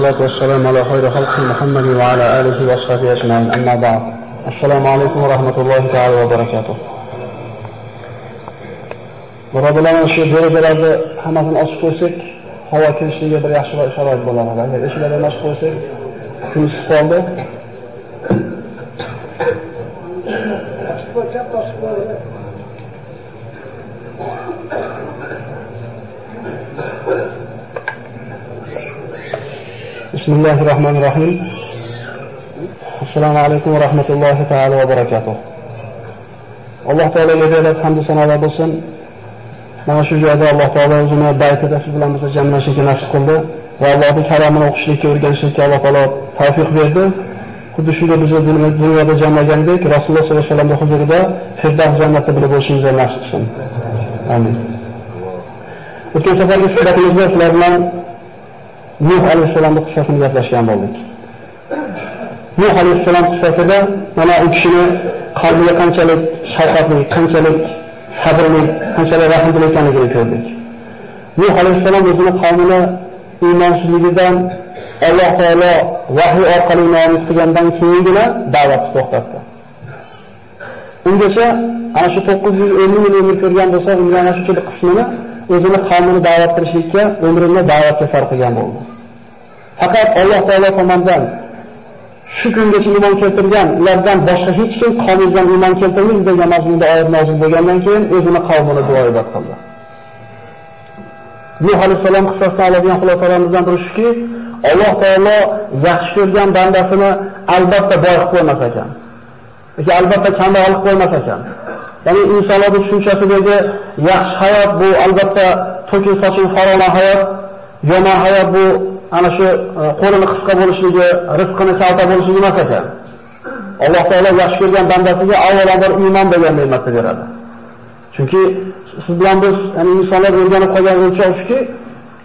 الصلاة والسلام على خير خلق محمد وعلى آله وصحبه أجمعين أما بعد السلام عليكم ورحمة الله تعالى وبركاته birodarlar shu derazalarni hammasini ochib qo'ysak havo kirishligiga bir yaxshiroq sharoit bo'lar edi agar eshiklarni ochib qo'ysak kun isib qoldi بسم الله الرحمن الرحيم السلام عليكم ورحمة الله تعالى وبركاته alloh taologa berilib hamdu sanolar bo'lsin mana shu joyda alloh taolo o'zini baytida siz bilan bizni jamlashlikka nasib qildi va allohning kalomini o'qishlikka o'rganishlikka alloh taolo tavfiq berdi xuddi shunday bizni dunyoda jamlagandek rasululloh sollallohu alayhi vasallamni huzurida firdavs jannatda birga bo'lishimizni nasib qilsin amin o'tgan safargi suhbatimizda sizlar bilan Nuh alayhissalomning qissasini gaplashgan bo'ldik. Nuh alayhissalom qissasida mana u kishini qalbiga qanchalik shafqatli, qanchalik sabrli, qanchalik rahmli ekanligini ko'rdik. Nuh alayhissalom o'zini qavmini iymonsizligidan Alloh taolo vahiy orqali nomus qilgandan keyingina da'vatni to'xtatdi. Ungacha ana shu 950 yil umr ko'rgan bo'lsa, unga ana shu qismini o'zini qavmini da'vat qilishlikka, umrini da'vatga sarf qilgan bo'ldi. Faqat Alloh taolo tomonidan shu kungacha iymon keltirgan ulardan boshqa hech kim qavmidan iymon keltirmaydi degan mazmunda oyat nozil bo'lgandan keyin o'zini qavmini duo ibodat qildi. Nuh alayhisalom qissasidan oladigan xulosalarimizdan biri shuki, Alloh taolo yaxshi ko'rgan bandasini albatta boy qilib qo'ymas ekan. Yoki albatta kambag'al qilib qo'ymas ekan. Ya'ni insonlarning tushunchasidagi yaxshi hayot bu albatta to'kin sochin farona hayot, yomon hayot bu ana shu e, qo'lini qisqa bo'lishligi, rizqini kalta bo'lishligi emas ekan. Alloh taolo yaxshi ko'rgan bandasiga avvalambor iymon degan ne'matni beradi. Chunki siz bilan biz, ya'ni insonlar o'rganib qolgan o'lchov shuki,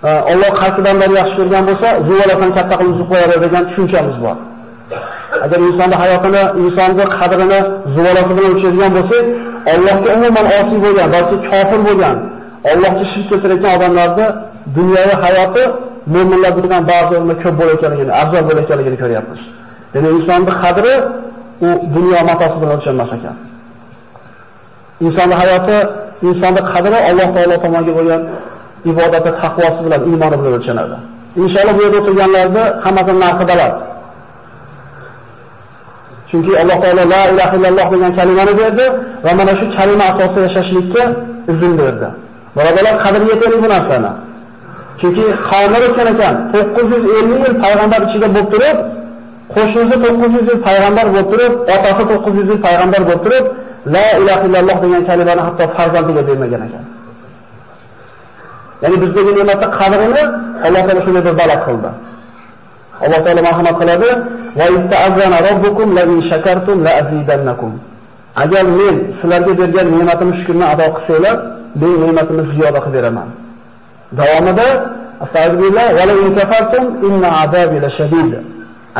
e, Alloh qaysi bandani yaxshi ko'rgan bo'lsa, zuvalasan katta qilib uzib qo'yadi degan tushunchamiz bor. Agar insonni hayotini, insonning qadrini zuvalasi bilan o'lchaydigan bo'lsak, Allohga umuman osiy bo'lgan, balki kofir bo'lgan, Allohga shirk keltirayotgan odamlarni dunyoviy hayoti mo'minlar bundan ba'zi o'rnida ko'p bo'layotganligini, afzal bo'layotganligini ko'ryapmiz. Ya'ni insonning qadri u dunyo matosi bilan o'lchanmas ekan. Insonning hayoti, insonning qadri Alloh taolo tomoniga bo'lgan ibodati, taqvosi bilan, iymoni bilan o'lchanadi. Inshaalloh bu yerda o'tirganlarda hammadan narxi baland. Chunki Alloh taolo la ilaha illalloh degan kalimani berdi va mana shu kalima asosida yashashlikka izn berdi. Birodalar, qadriga yetaylik bu narsani. Chunki qavmlar o'tgan ekan, 950 yil payg'ambar ichida bo'lib turib, qo'shnisi 900 yil payg'ambar bo'lib turib, otasi 900 yil payg'ambar bo'lib turib, la ilaha illalloh degan kalimani hatto farzandiga bermagan ekan. Ya'ni bizdagi ne'matni qadrini Alloh taolo shunday bir balo qildi. Alloh taolo marhamat qiladi: "Va azana robbukum la in shakartum la azidannakum." Agar men sizlarga bergan ne'matimni shukrni ado qilsanglar, men ne'matimni ziyoda qilib beraman. Davomida astagfirullah va la in inna azabi lashadid.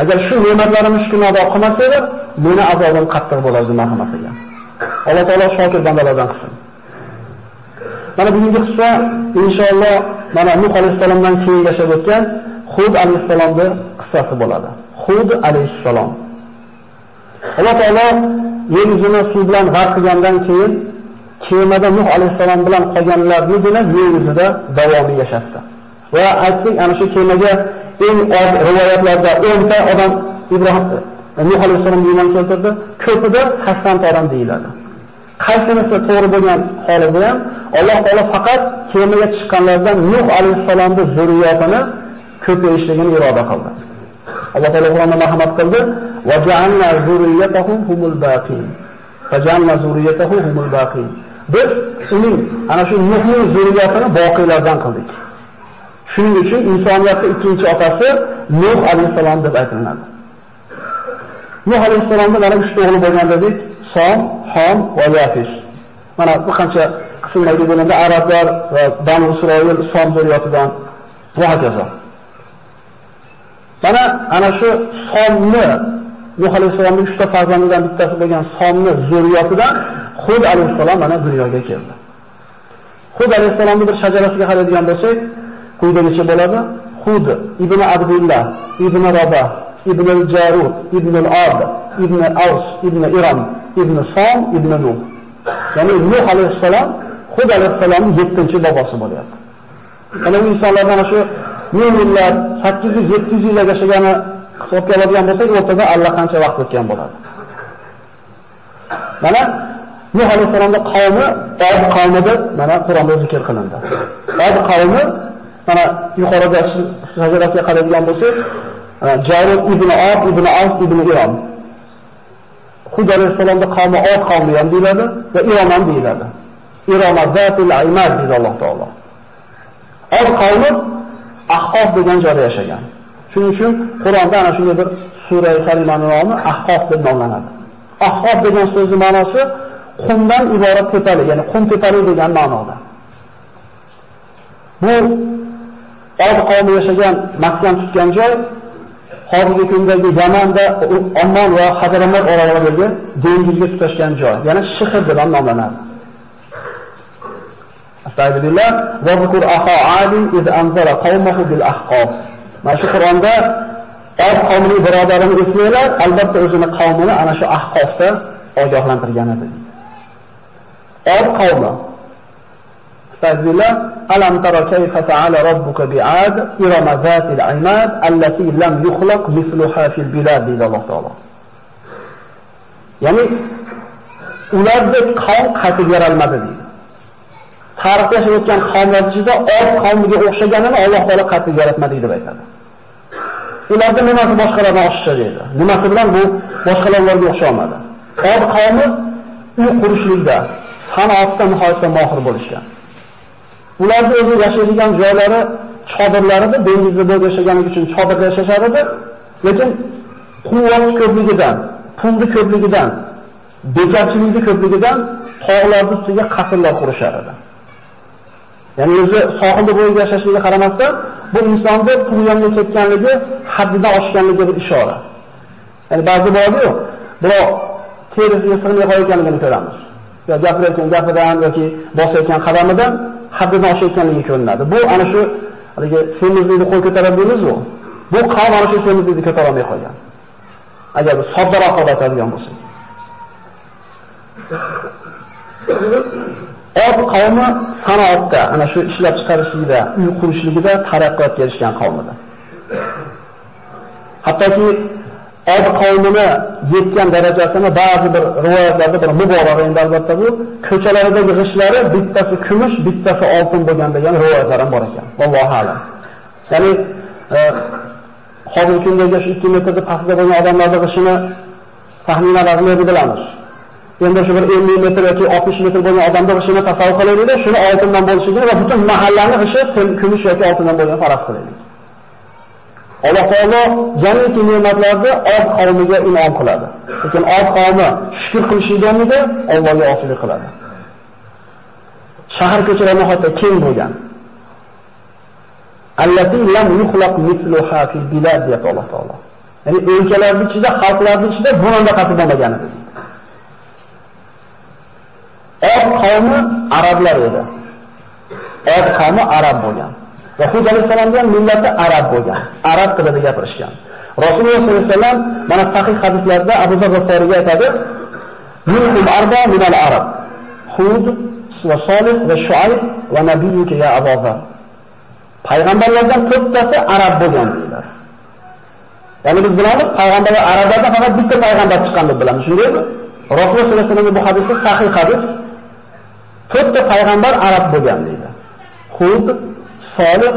Agar shu ne'matlarimni shukrni qilmasanglar, meni azobim qattiq bo'ladi marhamat qilgan. Alloh taolo shokir bandalardan qilsin. Mana bugungi qissa inshaalloh mana Nuh alayhisalomdan keyin yashab o'tgan Hud alayhisalomning qissasi bo'ladi. Hud alayhissalom. Alloh taolo yer yuzini suv bilan g'arq qilgandan keyin kemada Nuh alayhissalom bilan qolganlarnigina yer yuzida davomiy yashasdi. Va aytdik, ana shu kemaga eng oz rivoyatlarda 10 ta odam Ibrohim Nuh alayhissalom iymon keltirdi, ko'pida 80 ta odam deyiladi. Qaysinisi to'g'ri bo'lgan holida ham Alloh taolo faqat kemaga chiqqanlardan Nuh alayhissalomning zurriyatini ko'payishligini iroda qildi. Alloh taolo Qur'onda marhamat qildi: "Va ja'alna zurriyatahum humul baqin." Fa ja'alna humul baqin. Biz uning ana shu Nuhning zurriyatini boqiylardan qildik. Shuning uchun insoniyatning ikkinchi otasi Nuh alayhisalom deb aytiladi. Nuh alayhisalomning mana 3 o'g'li bo'lgan dedik: Som, Ham va Yafish. Mana bu qancha qismlarga bo'lganda arablar va Banu Isroil Som zurriyatidan va hokazo. Mana ana shu Somni Nuh alayhisalomning 3 ta farzandidan bittasi bo'lgan Somni zurriyatidan Hud alayhissalom mana dunyoga keldi. Hud alayhisalomning bir shajarasiga qaraydigan bo'lsak, quyidagicha bo'ladi. Hud ibn Abdullah ibn Rabah ibn al-Jarud ibn al-Ad ibn Aws ibn Iram ibn Som ibn Nuh. Ya'ni Nuh alayhissalom Hud alayhissalomning 7-chi bobosi bo'lyapti. Ana bu insonlardan shu ming 800 700 yil yashagani hisobga oladigan bo'lsak, o'rtada allaqancha vaqt o'tgan bo'ladi. Mana Nuh alayhissalomning qavmi Od qavmi deb mana Qur'onda zikr qilindi. Od qavmi mana yuqorida shajarasiga qaraydigan bo'lsak, Jarud ibn Od ibn Avf ibn Irom. Hud alayhissalomning qavmi Od qavmi ham deyiladi va Irom ham deyiladi. Irom zatul aymad deydi Alloh taolo. Od qavmi Ahqof degan joyda yashagan. Shuning uchun Qur'onda ana shunday bir sura karimaning nomi Ahqof deb nomlanadi. Ahqof degan so'zning ma'nosi qumdan iborat tepali, ya'ni qum tepali degan ma'noda. Bu Od qavmi yashagan maskan tutgan joy hozirgi kundagi Yamanda Ommon va Hadramot oralig'idagi dengizga tutashgan joy, ya'ni Shihr deb nomlanadi. Astagfirullah va zikur aho Ali iz anzara qawmahu bil ahqaf. Mana shu Qur'onda er Od qavmining birodarini eslanglar, albatta o'zini qavmini ana shu ahqofda ogohlantirgan edi. Od qavmi Fazila alam tara kayfa ta'ala rabbuka bi'ad irama zatil imad allati lam yukhlaq misluha fil bilad deydi Alloh taolo. Ya'ni ularda qavm qatib yaralmadi deydi. tarixda yashayotgan qavmlar ichida Od qavmiga o'xshaganini Alloh taolo qatib yaratmadi deb aytadi. Ularda nimasi boshqalardan oshiqcha deydi. Nimasi bilan bu boshqalarga o'xshamadi. Od qavmi uy qurishlikda, sanoatda nihoyatda mohir bo'lishgan. Ularning o'zi yashaydigan joylari chodirlarida dengizda bo'lib yashaganligi uchun chodirda yashashar edi, lekin quvvat ko'pligidan, pulni ko'pligidan, bekarchilikni ko'pligidan tog'larni ustiga qasrlar qurishar edi. Ya'ni o'zi sohilda bo'yida yashashligiga qaramasdan, bu insonda tug'yonga ketganligi haddidan oshganligiga bir ishora. Ya'ni ba'zi boradi-yu, biroq terisiga sig'may qo'yganligini ko'ramiz. Yo gapirayotgan gapidan yoki bosayotgan qadamidan haddidan oshayotganligi ko'rinadi. Bu ana shu haligi semizlikni qo'l ko'taradi deymiz-ku. Bu qavm ana shu semizlikni ko'tara olmay qolgan. Agar soddaroq aytadigan bo'lsak. Od qavmi sanoatda, ana shu ishlab chiqarishlikda, uy qurishligida taraqqiyotga erishgan qavm. Hattoki Od qavmini yetgan darajasini ba'zi bir rivoyatlarda bir muborak endi albatta bu ko'chalaridagi g'ishlari bittasi kumush, bittasi oltin bo'lgan degan rivoyatlar ham bor ekan. Allohu a'lam. Ya'ni e, hozirgi kundagi shu 2 metrda pastda bo'lgan odamlarning g'ishini taxminan bilan bilamiz. Endi shu bir 50 metr yoki 60 metr bo'lgan odamni shuni tasavvur qilaylik shuni oltindan bo'lishini va butun mahallani ishi kumush yoki oltindan bo'lgan faraz qilaylik. Alloh taolo jamiki ne'matlarni od qavmiga in'om qiladi. Lekin od qavmi shukr qilishdan Allohga osilik qiladi. Shahar ko'chalari nihoyatda keng bo'lgan. Allati lam yukhlaq misluha fil bilad ya Alloh taolo. Ya'ni o'lkalarning ichida, xalqlar ichida bundan qatib bo'lmagan edi. Od qavmi arablar edi. Od qavmi arab bo'lgan. Va Hud alayhisolamning ham millati arab bo'lgan. Arab tilida gapirishgan. Rasululloh sollallohu alayhi vasallam mana sahih hadislarda Abu Zar G'aforiga aytadi: "Minhum arba min al-arab. Hud va Solih va Shuayb va nabiyuka ya Abu Zar." Payg'ambarlardan to'rttasi arab bo'lgan deylar. Ya'ni biz bilamiz, payg'ambarlar arablardan faqat bitta payg'ambar chiqqan deb bilamiz, shundaymi? Rasululloh sollallohu alayhi vasallam bu hadisni sahih hadis to'rtta payg'ambar arab bo'lgan deydi. Hud, Solih,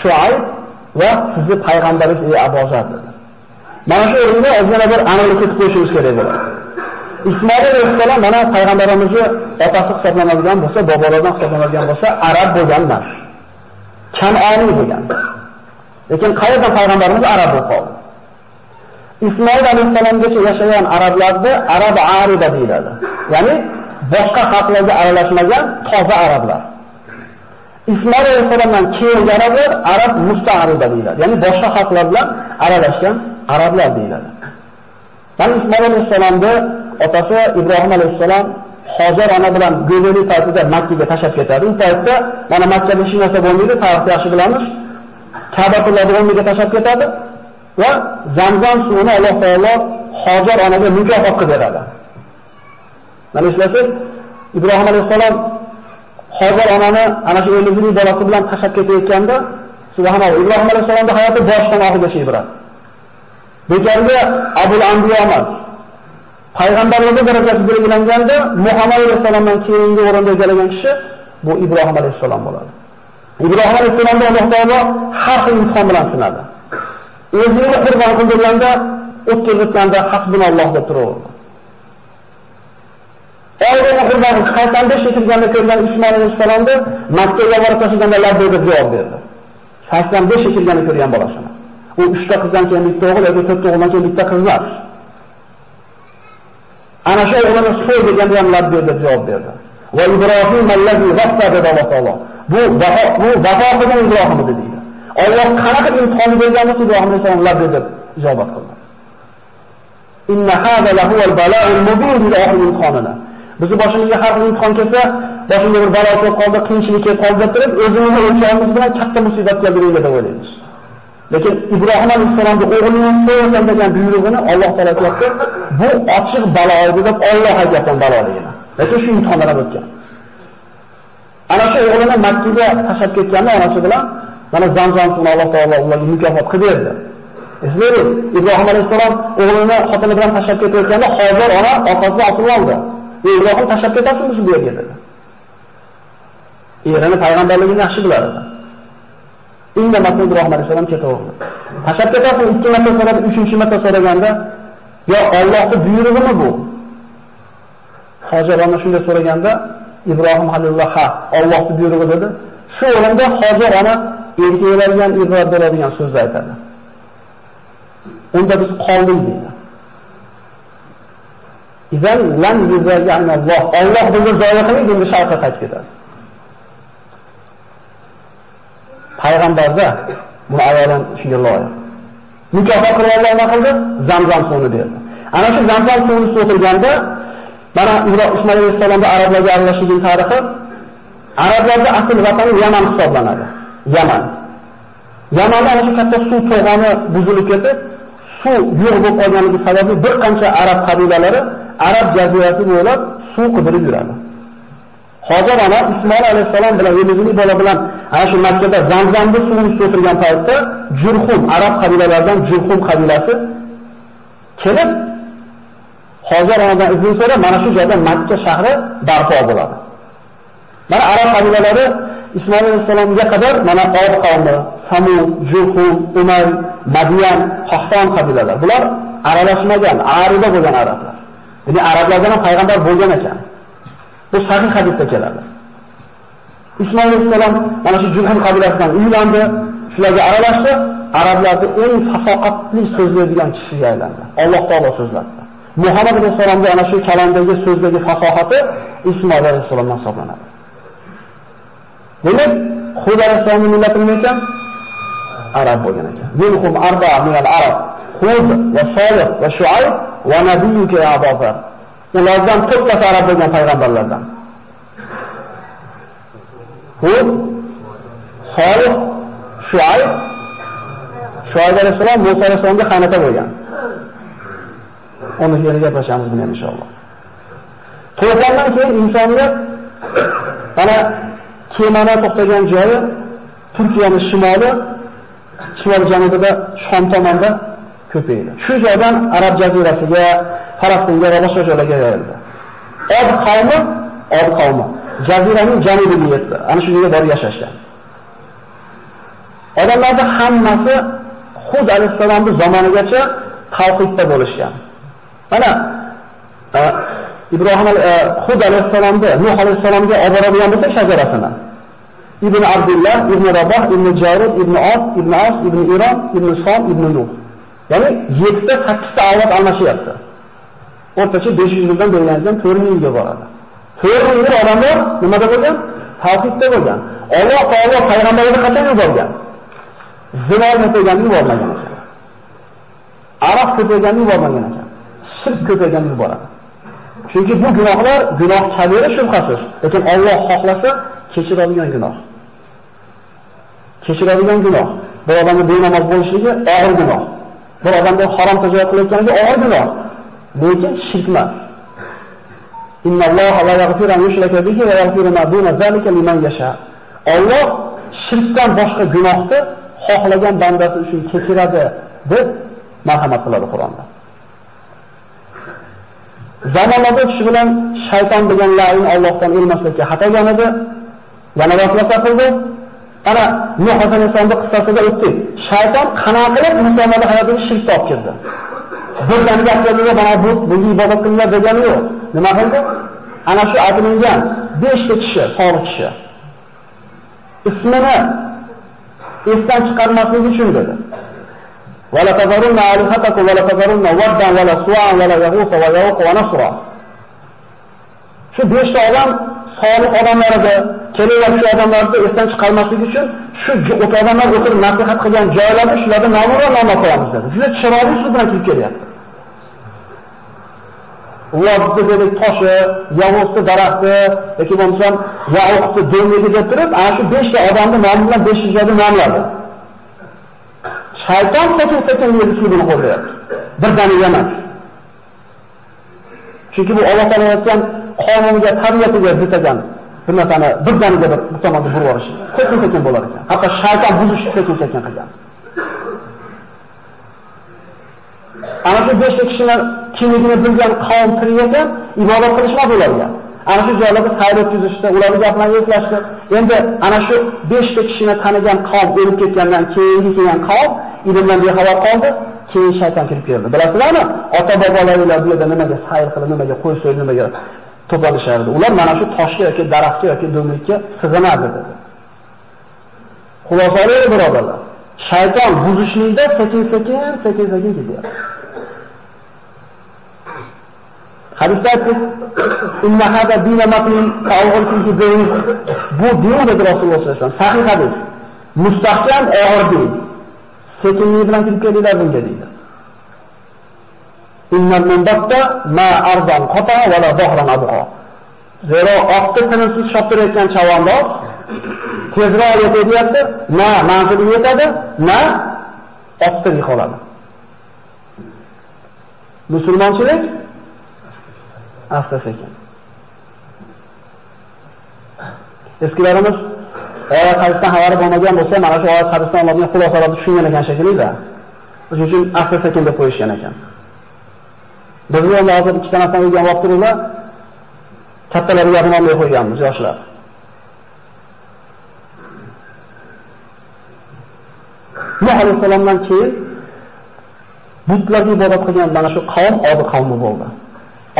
Shuayb va sizni payg'ambaringiz ey abozat dedi. Mana shu o'rinda ozgina bir aniqlik qilib qo'yishimiz kerak bo'ladi. Ismoil alayhissalom mana payg'ambarimizni otasi hisoblanadigan bo'lsa, bobolaridan hisoblanadigan bo'lsa, arab bo'lganlar. Kanoniy bo'lgan. Lekin qayerdan payg'ambarimiz arab bo'lib qoldi? Ismoil alayhissalomgacha yashagan arablarni arab arida deyiladi. Ya'ni boshqa xalqlarga aralashmagan toza arablar. Ismoil alayhissalomdan keyingi arablar arab musta'riba deyiladi. Ya'ni boshqa xalqlar bilan aralashgan arablar deyiladi. ya'ni Ismoil alayhissalomni otasi Ibrohim alayhissalom Hojar ona bilan go'zallik paytida Makka'ga tashab tashlab ketadi. U paytda mana Makkada hech narsa bo'lmaydi, tarixni yaxshi bilamiz. Ka'batullohni o'rniga tashlab ketadi va Zamzam suvini Alloh taolo Hojar onaga mukofot qilib beradi. Mana eslasiz, Ibrohim alayhisalom Hozir onani ana shu o'zining bolasi bilan tashlab ketayotganda, subhanalloh, Ibrohim alayhisalomning hayoti boshdan oxirigacha ibrat. Bekorga Abul Anbiyo emas. Payg'ambarlarga darajasi belgilanganda Muhammad alayhisalomdan keyingi o'rinda egallagan kishi bu Ibrohim alayhisalom bo'ladi. Ibrohim alayhisalomni Alloh taolo haq imtihon bilan sinadi. O'zini qurbon qildirganda o'tkazilganda haq bilan Alloh deb turaverdi. Oilani qurbon qaytanda shetilganda ko'rgan Usmon alayhisalomni Makkaga borib tashlaganda labbay deb javob berdi. 85 shetilganda ko'rgan bolasini. U 3 ta qizdan keyin bitta o'g'il yoki 4 ta o'g'ildan keyin bitta qiz emas. Ana shu o'g'lini so'y deganda ham labbay deb javob berdi. Va Ibrohim allazi vaqta deb Alloh taolo. Bu vafo bu vafo qilgan Ibrohim edi deydi. Alloh qanaqa imtihon bergan bo'lsa Ibrohim alayhisalom labbay deb ijobat qildi. Inna hada lahu al-bala'ul mubin dedi oxirgi imtihonini. Bizni boshimizga har bir imtihon kelsa, boshimga bir balo kelib qoldi, qiyinchilik kelib qoldi deb turib, o'zimizni o'lchaymiz bilan katta musibat keldi deb o'ylaymiz. Lekin Ibrohim alayhisalomning o'g'lining so'ysan degan buyrug'ini Alloh taolay aytdi, bu ochiq balo deb Alloh aytgan baloligini. Lekin shu imtihondan o'tgan. Ana shu o'g'lini Makkaga tashlab ketganda onasi bilan mana Zamzam suvini Alloh taolay ularga mukofot qilib berdi. Eslaylik, Ibrohim alayhisalom o'g'lini xotini bilan tashlab ketayotganda hozir ona orqasidan otilib oldi. Ibrohim tashlab ketasizmi bu yerga dedi. Erini payg'ambarligini yaxshi biladi. edi. Indamasdan Ibrohim alayhisalom ketaverdi. Tashlab ketasiz, Ikki marta so'rab, uchinchi marta so'raganda, "Yo, Allohning buyrug'imi bu?" Hojar ona shunday so'raganda, Ibrohim halilloh ha, Allohning buyrug'i dedi. Shu o'rinda Hojar ona erkaklarga ibrat beradigan so'zni aytadi. Unda biz qoldik deydi. Izan lam yuzayyan Alloh. Alloh bizni zoya qilib endi sharqqa qaytib ketadi. Payg'ambarda buni ayolan shunga loyiq. Mukofot qilib Alloh nima qildi? Zamzam suvini berdi. Ana shu Zamzam suvini so'tilganda mana Ibrohim Ismoil alayhisalomda arablarga aralashishning tarixi arablarda asl vatani Yaman hisoblanadi. Yaman. Yamanda ana shu katta suv to'g'oni buzilib ketib, suv yo'q bo'lib qolganligi sababli bir qancha arab qabilalari Arab jazirasi bo'ylab suv qidirib yuradi. Hozir ana Ismoil alayhisalom bilan o'zining bola bilan ana shu Makkada Zamzamda suvni o'tirgan paytda Jurhum arab qabilalaridan Jurhum qabilasi kelib Hozir onadan izn so'rab mana shu joyda Makka shahri barpo bo'ladi. Mana arab qabilalari Ismoil alayhisalomga qadar mana Od qavmi, Samud, Jurhum, Umar, Madiyan, Qahton qabilalari. Bular aralashmagan, arida bo'lgan arablar. Ya'ni arablardan ham payg'ambar bo'lgan ekan. Bu sahih hadisda keladi. Ismoil alayhisalom mana shu Jurhum qabilasidan uylandi, shularga aralashdi, arablarni eng fasoqatli so'zlaydigan kishiga aylandi. Alloh taolo so'zlatdi. Muhammad alayhisalomga ana shu kalamdagi so'zdagi fasohati Ismoil alayhisalomdan hisoblanadi. Demak, Xudo alayhisalomning millati nima ekan? Arab bo'lgan ekan. Minhum arba'a min al-arab. Hud va Solih va Shuayb va nabiyuka ya Abubakar. Ulardan to'rttasi arab bo'lgan payg'ambarlardan. Hud, Solih, Shuayb, Shuayb alayhisalom Musa alayhisalomga qaynota bo'lgan. Uni yana gaplashamiz buni inshaalloh. To'g'ridan keyin insoniyat mana kemani to'xtagan joyi Turkiyaning shimoli, shimol janubida Shom tomonda ko'paydi. Shu joydan Arab jazirasiga, Falastinga va boshqa joylarga yoyildi. Od qavmi, Od qavmi jaziraning janubiga yetdi. Ana shu yerda borib yashashgan. Odamlarning hammasi Hud alayhisolamning zamonigacha tavhidda bo'lishgan. Mana e, Ibrohim e, Hud alayhisolamni Nuh alayhisolamga olib boradigan bo'lsa shajarasini. Ibn Abdullah, Ibn Rabah, Ibn Jarud, Ibn As, Ibn As, Ibn Iron, Ibn Sam, Ibn Nuh. Ya'ni 7 ta 8 ta avlod almashyapti. O'rtacha 500 yildan bo'lganidan 4000 yilga boradi. 4000 yil odamlar nimada bo'lgan? Tavhidda bo'lgan. Alloh taolo payg'ambarni qachon yuborgan? Zino ko'payganini yubormagan ekan. Aroq ko'payganini yubormagan ekan. Shirk ko'payganini yuboradi. Chunki bu gunohlar gunoh kabira shubhasiz, lekin Alloh xohlasa kechiradigan gunoh. Kechiradigan gunoh. Bir odamga benamoz bo'lishligi og'ir gunoh. Bir odamga harom tijorat qilayotganligi og'ir gunoh. Lekin shirk emas. Innalloha la yaghfiru an yushraka bihi wa yaghfiru ma duna zalika liman yasha. Alloh shirkdan boshqa gunohni xohlagan bandasi uchun kechiradi deb marhamat qiladi Qur'onda. Zamonlarda kishi bilan shayton degan la'in Allohdan ilmaslikka xatogan edi. Yana vasvasa qildi. Ana Nuh alayhisolamning qissasida o'tdik. Shayton qanaqa qilib insonlarning hayotiga shirk olib kirdi. Bir dam gaplarida mana bu bunga ibodat qilinglar degani yo'q. Nima qildi? Ana shu aytilgan 5 ta kishi, solih kishi. Ismini esdan chiqarmaslik uchun dedi. ولا تذرن آلهتكم ولا تذرن ودا ولا سواعا ولا يغوث ويعوق ونصرا shu 5 ta odam solih odamlar kelayotgan odamlarni esdan chiqarmaslik uchun shu o'ta odamlar o'tirib maslahat qilgan joylarni shularni nomi va nomi qo'yamiz dedi juda chiroyli so'z bilan kirib kelyapti Vodni dedik toshi, yovuzni daraxti yoki bo'lmasam yovuzni dengizi deb turib, ana shu 5 ta odamni nomi bilan 500 joyni nomladi. Shayton sekin-sekin yer suvini qo'llayapti. Birdaniga emas. Chunki bu Alloh taolo aytgan qonuniga, tabiatiga zid ekan. Bir narsani birdaniga bir tomonga burib yuborish. Sekin-sekin bo'lar ekan. Hatto shayton buzish sekin-sekin qilgan. Ana shu beshta kishilar kimligini bilgan qavm tirik ibodat qilishmadi ularga. Ana shu joylarda sayr o'tkazishdi, ularni gaplarini eslashdi. Endi ana shu 5 ta kishini tanigan qavm o'lib ketgandan keyingi kelgan qavm ilmdan bexabar qoldi, keyin shayton kirib keldi. Bilasizlarmi? Ota-bobolarlar bu yerda nimaga sayr qilib, nimaga qo'y so'yib, nimaga to'planishardi. Ular mana shu toshga yoki daraxtga yoki do'mlikka sig'inardi dedi. Xulosalari birodarlar, shayton buzishlikda sekin-sekin, sekin-sekin ketyapti. Hadisda aytdik, inna hada dina matin ta'awul fihi bayn. Bu din dedi Rasululloh sollallohu alayhi vasallam. Sahih hadis. Mustahkam og'ir din. Sekinlik bilan kirib kelinglar bunga deydi. Innal munbatta ma ardan qata va la bahran abqa. Zero oqda tinimsiz shoptirayotgan chavandor tezroq yetyapti, na manziliga yetadi, na oqda qoladi. Musulmonchilik asta sekin. Eskilarimiz oyat hadisdan xabari bo'lmagan bo'lsa, mana shu oyat hadisdan olingan xulosalarni tushungan ekan shekilli-da. Shuning uchun asta sekin deb qo'yishgan ekan. Bizni endi hozir ikki narsani o'lgan vaqtida kattalarga gapini olmay qo'yganmiz, yoshlar. Nuh alayhissalomdan keyin butlarga ibodat qilgan mana shu qavm Odi qavmi bo'ldi.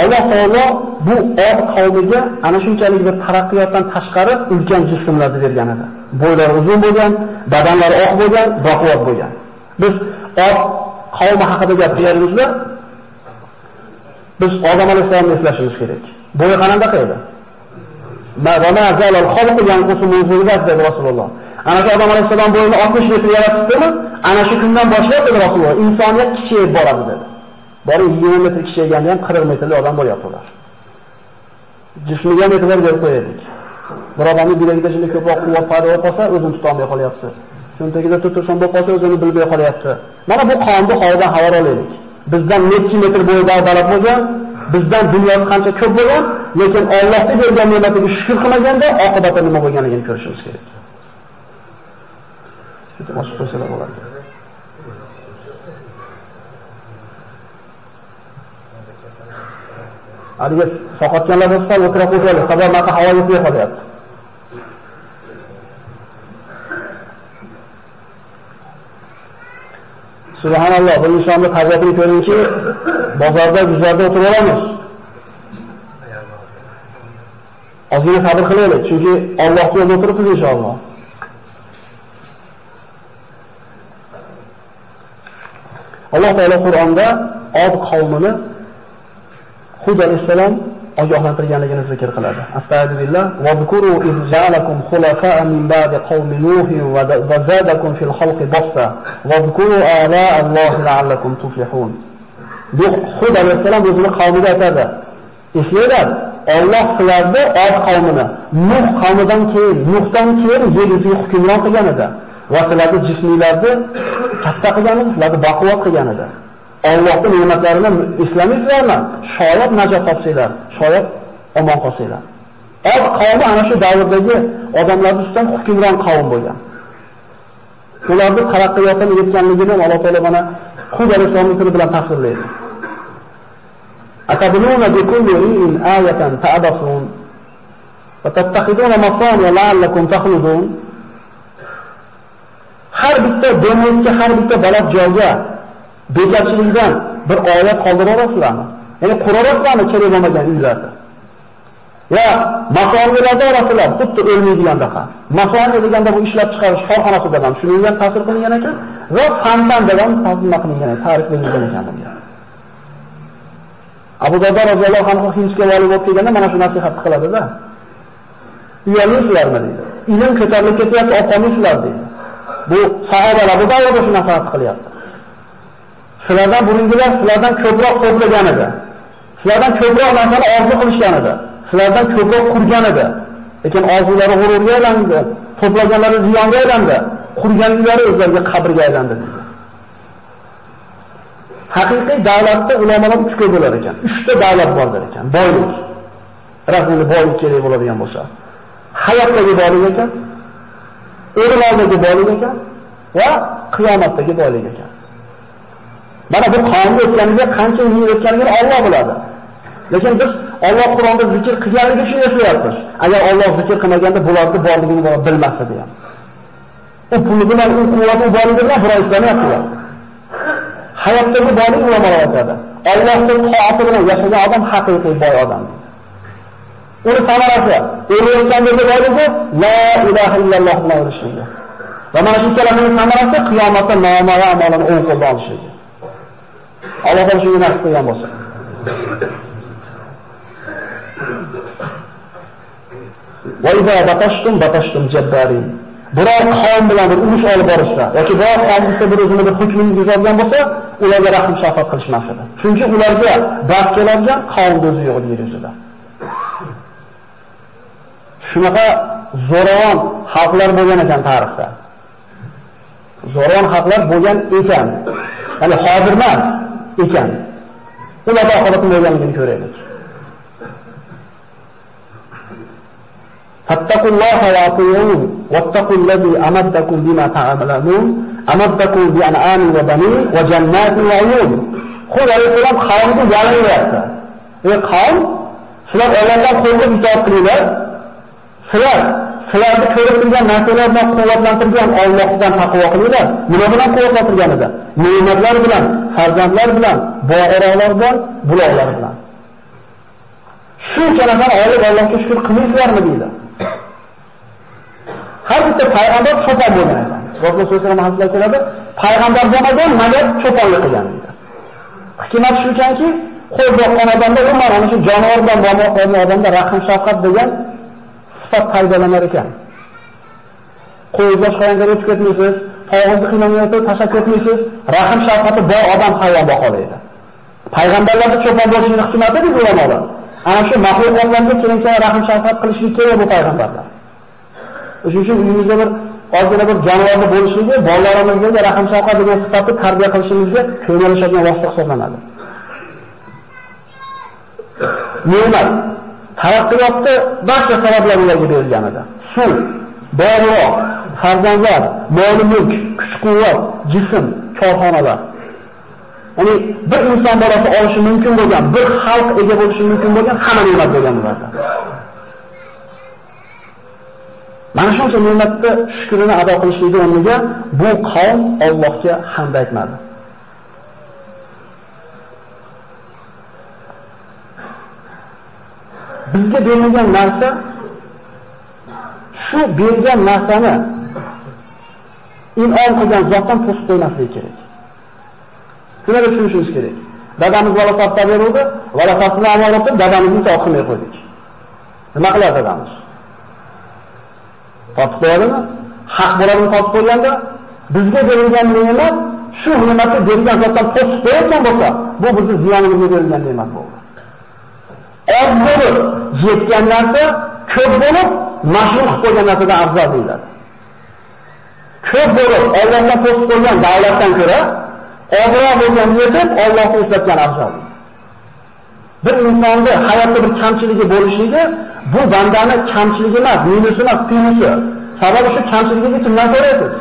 Alloh taolo bu Od qavmiga ana shunchalik bir taraqqiyotdan tashqari ulkan jismlarni bergan edi. Bo'ylari uzun bo'lgan, badanlari oq bo'lgan, baquvvat bo'lgan. Biz Od qavmi haqida gapiryapmizda, biz odam alayhissalomni eslashimiz kerak. Bo'yi qanaqa edi? Ma va ma zalal xalqu yanqusu min dedi Rasululloh. Ana shu odam alayhissalom bo'yini 60 metr yaratdimi? Ana shu kundan boshlab dedi Rasululloh, insoniyat kichayib boradi dedi. Bari 20 metr kishiyganda ham 40 metrli odam bo'lyapti ular. Jismiga e'tibor berib qo'yaylik. Bir odamni bilagida shunday ko'proq quvvat paydo bo'lib qolsa, o'zini tuta olmay qolyapti. Cho'ntagida tutursan bo'lib qolsa, o'zini bilmay qolyapti. Mana bu qonni havodan xabar olaylik. Bizdan necha metr bo'yida baland bo'lgan, bizdan dunyosi qancha ko'p bo'lgan, lekin Allohga bergan ne'matiga shukr qilmaganda oqibati nima bo'lganligini ko'rishimiz kerak. Shu boshqa qo'ysalar bo'ladi. Haliga soqotganlar bo'lsa, o'tirib qo'yaylik, sabab naqa havo qolyapti. Subhanalloh, bu insonni tabiatini ko'ringki, bozorda, guzarda o'tirib olamiz. Ozgina sabr qilaylik, chunki Allohga yo'lda o'tiribmiz inshaalloh. Alloh taolo Qur'onda Od qavmini Hud alayhissalom ogohlantirganligini zikr qiladi. Astagfirullah va zkuru iz ja'alakum khulafa'a min ba'di qaumi Nuh va zadakum fil khalqi basta va zkuru ala Alloh la'allakum tuflihun. Bu Hud alayhisalom o'zini qavmiga aytadi. Eslanglar, Alloh sizlarni Od qavmini Nuh qavmidan keyin, Nuhdan keyin yer yuziga hukmron qilgan edi. va sizlarni jisminglarni katta qilgani, sizlarni baquvvat qilganida. Allohning ne'matlarini eslamaysizlarmi? Shoyat najot topsanglar, shoyat omon qolsanglar. Od qavmi ana shu davrdagi odamlar ustidan hukmron qavm bo'lgan. Ularning taraqqiyotini yetganligini Alloh taolo mana Hud alayhisolamning tili bilan tasvirlaydi. Atabununa bi kulli ri'in ayatan ta'basun va tattakhiduna masaniya la'allakum takhludun. Har bitta dengizga, har bitta baland joyga bekarchilikdan bir oyat qoldira olasizlarmi? Ya'ni qurarasizlarmi kerak bo'lmagan uylarni? va masonlarga orasida xuddi o'lmaydigandaqa. Masoni deganda bu ishlab chiqarish korxonasida ham shunga ham ta'sir qilingan ekan va fandan ham tarjima qilingan tariflangan ekan bunga. Abu Dardo roziyallohu anhu Hindga vali bo'lib kelganda mana shu nasihatni qiladida Uyalmaysizlarmi deydi. Ilm ko'tarilib ketyapti, olqolmaysizlar deydi. Bu sahobalar bu davrda shu nasihat qilyapti. Sizlardan burungilar sizlardan ko'proq to'plagan edi. Sizlardan ko'proq narsani orzu qilishgan edi. sizlardan ko'proq qurgan edi. Lekin orzulari g'ururga aylandi, to'plaganlari ziyonga aylandi, qurganlari o'zlariga qabrga aylandi. Haqiqiy davlatda ulamolar uchga bo'lar ekan. 3 ta davlat bor ekan. Boylik. Rasmiy boylik kerak bo'ladigan bo'lsa, hayotdagi boylik ekan, o'lim oldagi boylik ekan va qiyomatdagi boylik ekan. Mana bu qonunga o'tganiga qancha yil o'tganligini Alloh biladi. Lekin biz Alloh Qur'onda zikr qilganligi uchun yashayapmiz. Agar Alloh zikr qilmaganda bularni borligini bilmasdi degan. U puli bilan, u quvvati borligini bilan bir ishlamayaptilar. Hayotdagi boylik ulamolar aytadi. Allohning toati bilan yashagan odam haqiqiy boy odam. Uni samarasi o'layotgandagi boyligi la ilaha illalloh bilan o'lishligi. Va mana shu kalaning samarasi qiyomatda noma'lum amalini o'ng qo'lda olishligi. Alloh taolo shuni nasib qilgan bo'lsa. Va idza batashtum batashtum jabbarin. Biror qavm bilan bir urush olib borishsa yoki biror qavm bir o'zini bir hukmini buzadigan bo'lsa, ularga rahm shafqat qilishmas edi. Chunki ularga dard keladigan qavm o'zi yo'q yer yuzida. Shunaqa zo'ravon xalqlar bo'lgan ekan tarixda. Zo'ravon xalqlar bo'lgan ekan. Ya'ni hozir emas ekan. Ularda oxiratni o'ylangan ko'raylik. فاتقوا الله واطيعون واتقوا الذي أمدكم بما تعملون أمدكم بأنعام وبنين وجنات وعيون خذ عليكم قوم جعلني رأسا قوم سلام أولا قوم بتوكلنا سلام Sizlar ko'rib turgan narsalar bilan quvvatlantirgan Allohdan taqvo qilinglar. Nima bilan quvvatlantirganida? Ne'matlar bilan, farzandlar bilan, bog'roqlar bilan, buloqlar bilan. Shuncha narsani olib Allohga shukr qilmaysizlarmi deydi. Har bitta payg'ambar cho'pon bo'lgan ekan. Rasululloh sollallohu alayhi vasallam payg'ambar bo'lmagan, magar cho'ponlik qilgan deydi. Hikmat shukanki, qo'y boqqan odamda u mana shu jonivordan bo'lmoq odamda rahm shafqat degan sifat foydalanar ekan. Qo'y boshqa o'tib ketmaysiz, tog'ingizni qiynalmayapti, tashlab ketmaysiz, rahm shafqati bor odam hayvon boqolaydi. Payg'ambarlarga cho'pon bo'lishning hikmati deb ulamolar. Ana shu maxluqotlarga kelincha rahm shafqat qilishni kerak bu payg'ambarlar. Shuning uchun uyimizda bir ozgina bir jonivorni bo'lishligi, bolalarimizga rahm shafqat degan sifatni tarbiya qilishimizga ko'maklashadigan vosita hisoblanadi. Ne'mat taraqqiyotda barcha sabablar ularga berilgan edi. Suv, boyroq, farzandlar, mol-mulk, kuch-quvvat, jism, korxonalar. Ya'ni bir inson bolasi olishi mumkin bo'lgan, bir xalq ega bo'lishi mumkin bo'lgan hamma ne'mat bo'lgan ularda. Mana shuncha ne'matni shukrini ado qilishligi o'rniga bu qavm Allohga hamd aytmadi. Bizga berilgan narsa shu bergan narsani in'om qilgan zotdan to'sib qo'ymaslik kerak. Shuni tushunishimiz kerak. Dadamiz valaqatda beruvdi, valaqatni amal dadamizni itoat qilmay qo'ydik. Nima qiladi dadamiz? Topib qo'yadimi? Haq bo'ladimi topib qo'yganda, bizga berilgan ne'mat shu ne'matni bergan zotdan to'sib qo'ygan bo'lsa, bu bizni ziyonimizga berilgan ne'mat bo'ldi. Oz bo'lib yetgan narsa ko'p bo'lib, mashhur qilib qo'ygan narsadan afzal deyiladi. ko'p bo'lib Allohdan to'sib qo'ygan davlatdan ko'ra ozroq bo'lgan yetib Allohni eslatgan afzal. Bir insonni hayotda bir kamchiligi bo'lishligi bu bandani kamchiligi emas, minusi emas, plusi. Sababi shu kamchiligiga kimdan so'raysiz?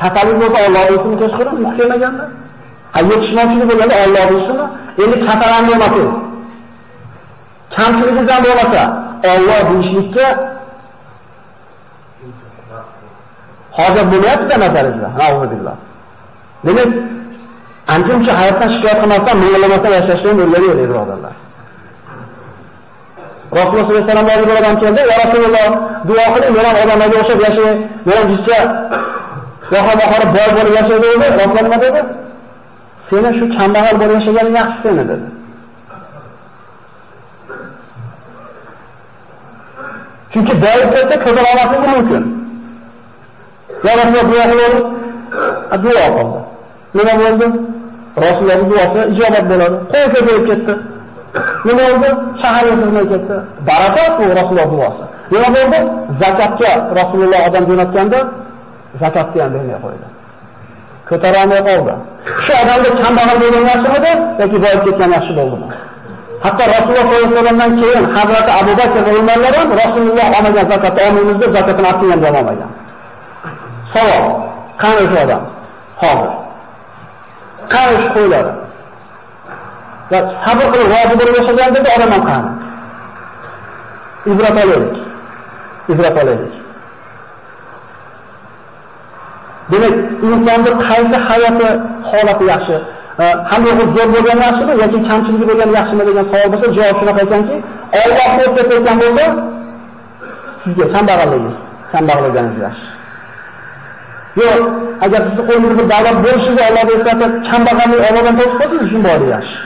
kasallik bo'lsa Alloh ismini kechqurun kelmaganda Yetishmovchilik bo'lganda Alloh ismini endi kasalanma emas. Kamchiligidan bo'lmasa Alloh deyishlikka hozir bo'lyapti masalada. Allohillah. Demak, ancha hayotdan shikoyat qilmasdan, minglamasdan yashashni o'rganaylik, birodarlar. Rasululloh sollallohu alayhi vasallam bir odam keldi, "Ya Rasululloh, duo qiling, men ham odamlarga o'xshab yashay, men ham jichcha yoqa mohori boy bo'lib yashaydi" dedi. Rasululloh nima dedi? "Seni shu kambag'al bo'lib yashaganing yaxshi seni" dedi. Chunki boyib ketsa ko'tarolmasligi mumkin. Ya Rasululloh duo qiling, duo qildi. Nima bo'ldi? Rasulullohning duosi ijobat bo'ladi. Qo'y ko'payib ketdi. Nima bo'ldi? Shaharga sig'may ketdi. Barakat bu Rasululloh duosi. Nima bo'ldi? Zakatga Rasululloh odam jo'natganda zakatni ham bermay qo'ydi. Ko'tarolmay qoldi. Shu odamga kambag'al bo'lgan yaxshimidi yoki boyib ketgan yaxshi bo'ldimi? Hatto Rasululloh sollallohu alayhi vasallamdan keyin Hazrat Abu Bakr va Umarlar ham Rasululloh olmagan zakatni olmaymiz deb zakatini olib ham olmagan. Savol: qani shu odam? Hozir. Qani shu qo'ylar? va sabr qilib rozi bo'lib yashagan dedi odam ham qani. Ibrat olaylik. Ibrat olaylik. Demak, insonning qaysi hayoti holati yaxshi, hamma yo'q zo'r bo'lgan yaxshimi yoki kamchiligi bo'lgan yaxshimi degan savol bo'lsa, javob shunaqa ekanki, Allohni o'rtatayotgan bo'lsa, sizga kambag'alligingiz, kambag'alligingiz yaxshi. Yo'q, agar sizni qo'lingizda bir davlat bo'lishiga Alloh eslatib, kambag'allik Allohdan to'sib qo'ysangiz, uchun boylik yaxshi.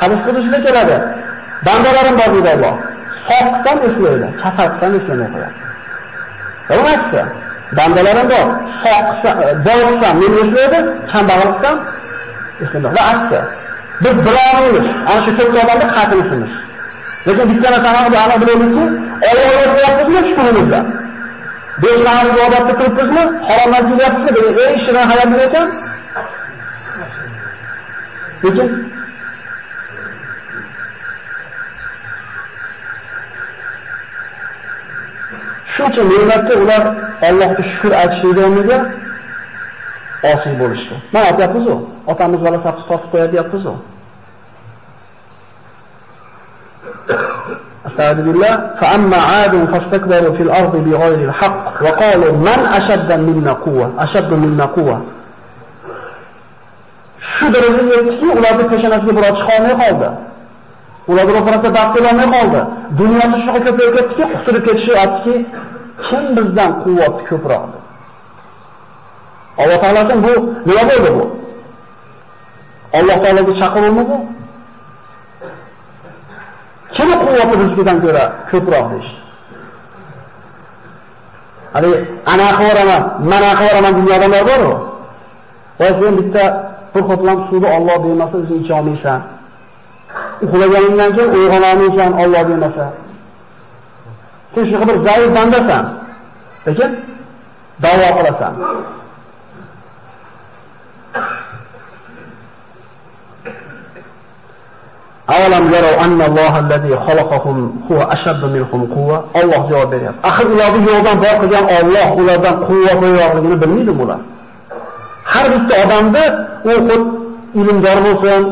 Hadis qudusida keladi. Bandalarim bor deydi Alloh. soqdan eslaydi, kafatdan eslamay qo'yadi. Emasmi? Bandalarim bor. soqsa boylikdan meni eslaydi, kambag'allikdan Bismillah Va aksi. Biz birovimiz, ana shu ko'p odamni qatilisimiz. Lekin bitta narsani ham aniq bilaylikki, Allohga qilyapmizmi shukurimizda? Besh namoz ibodatni qilibmizmi? Harom qilyapmizmi? degan eng shirin hayot ekan. Lekin Shuncha ne'matga ular Allohga shukr aytishlik osiy bo'lishdi. Mana aytyapmiz-ku, otamiz bola safni topib qo'yadi deyapmiz-ku. استعاذ بالله فأما عاد فاستكبروا في الأرض بغير الحق وقالوا من أشد منا قوة أشد منا قوة shu darajaga yetdiki ularni peshanasiga bir ochiq olmay qoldi ular ro'parasida daf qilolmay qoldi dunyosi shunaqa ko'payib ketdiki quturib ketishi aytdiki kim bizdan quvvatli ko'proq deb alloh taolosin bu nima bo'ldi bu alloh taolaga chaqiruvmi bu Kimi quvvati bizdan ko'ra ko'proq ish? Hali ana qo'raman, mana qo'raman dunyoda nima bor? Va sen bitta bir qoplam suvni Alloh bermasa o'zing icha olmaysan. Uxlaganingdan keyin uyg'ona olmaysan Alloh bermasa. Sen shu bir zaif bandasan. Lekin da'vo qilasan. Avalam yarau anna Alloh allazi xalaqahum huwa ashaddu minhum quwwa. Alloh javob beryapti. Axir ularni yo'ldan bor qilgan Alloh ulardan quvvat yo'qligini bilmaydi bular. Har bitta odamda u xud ilmdor bo'lsin,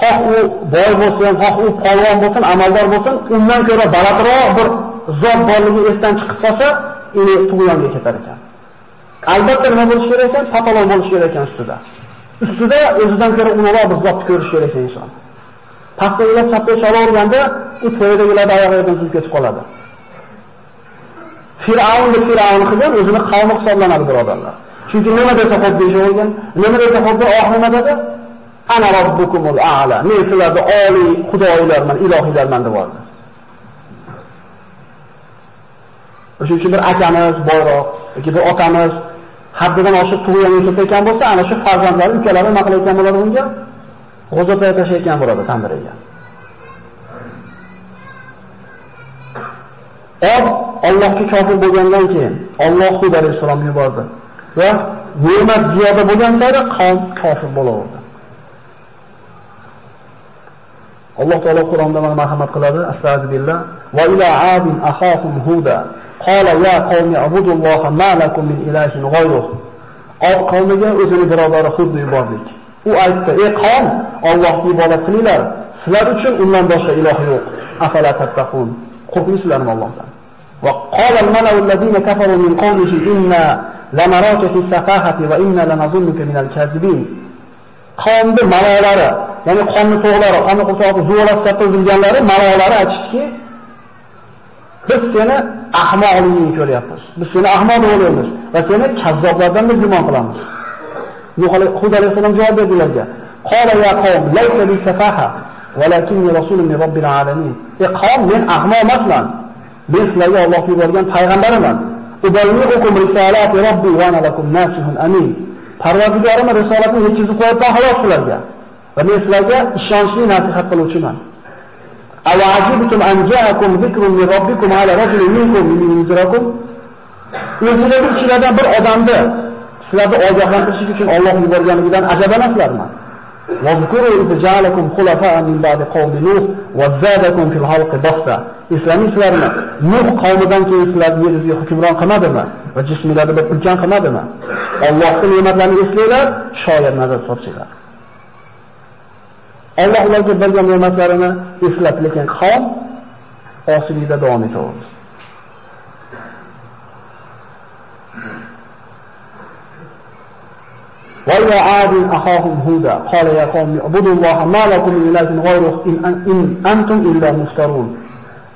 xoh u boy bo'lsin, xoh u polvon bo'lsin, amaldor bo'lsin, undan ko'ra balandroq bir zot borligi esdan chiqib qolsa, uni tug'yonga ketar ekan. Albatta nima bo'lish kerak ekan? Patolog bo'lish kerak ekan ustida. Ustida o'zidan ko'ra ulug'roq bir zotni ko'rish kerak ekan inson. Pastda o'ylab chapga olganda u to'ydagilar oyog'idan suzib ketib qoladi. Fir'avn Fir'avn qilgan o'zini qavmi hisoblanadi birodarlar. Chunki nima desa xo'p deyishavergan nima desa xo'p deb oxiri nima dedi? Ana robbukumul a'la. Men sizlarni oliy xudoylarman, ilohiylarman deb yubordi o'shaning uchun bir akamiz boyroq yoki bir otamiz haddidan oshib tug'ilgan ketayotgan bo'lsa, ana shu farzandlari, ukalari nima qilayotgan bo'ladi unga? G'o'zatay tashlayotgan bo'ladi tandiriga. Ob Allohga kofir bo'lgandan keyin Alloh Hud alayhisalomni yubordi va ne'mat ziyoda bo'lgan sari qavm kofir bo'laverdi. Alloh taolo Qur'onda mana marhamat qiladi. Astagfirullah. Va ila adin ahahum huda. Qala ya qawmi abudulloha ma lakum min ilahin ghayruh. Ob qavmiga o'zini birodari Hudni yubordik. U aytdi: "Ey qavm, Allohni ibodat qilinglar. Sizlar uchun undan boshqa iloh yo'q. Afala tattaqun." Qo'rqmaysizlarmi Allohdan? Va qala al-mala'u kafaru min qawmihi inna lanaraka fi safahati va inna lanazunnuka min al-kazibin. Qavmni malolari, ya'ni qonni to'g'lari, qonni qurtoqni zo'rlab katta bilganlari malolari aytishdiki, biz seni ahmoqligingni ko'ryapmiz. Biz seni ahmoq deb o'ylaymiz va seni kazzoblardan deb gumon qilamiz. Nuh alayhisalom javob berdilarga: "Qala ya qawm, laysa bi safaha, walakinni rasulun min robbil alamin." Ey qavm, men ahmoq emasman. Men sizlarga Alloh yuborgan payg'ambaraman. Ubayyi'ukum risalati robbi va ana lakum nasihun amin. Parvardigorim risolatni yetkazib qo'yibman xolos sizlarga. Va men sizlarga ishonchli nasihat qiluvchiman. Awajibtum an ja'akum dhikrun min robbikum ala rajulin minkum yunzirakum. O'zingizlarning ichingizdan bir odamni sizlarni ogohlantirish uchun Alloh yuborganligidan ajabanasizlarmi? Wazkuru izja'alakum khulafa'a min ba'di qawmi Nuh wa zadakum fil halqi basta. Islamiy sizlarni Nuh qavmidan keyin sizlarni yerizga hukmron qilmadimi va jismlarni bir ulkan qilmadimi? Allohning ne'matlarini eslanglar, shoyat nazar solsanglar. Alloh ularga bergan ne'matlarini eslab lekin qavm osiylikda davom etaverdi. وإلى عاد أخاهم هودا قال يا قوم اعبدوا الله ما لكم من إله غيره إن, إن أنتم إلا مفترون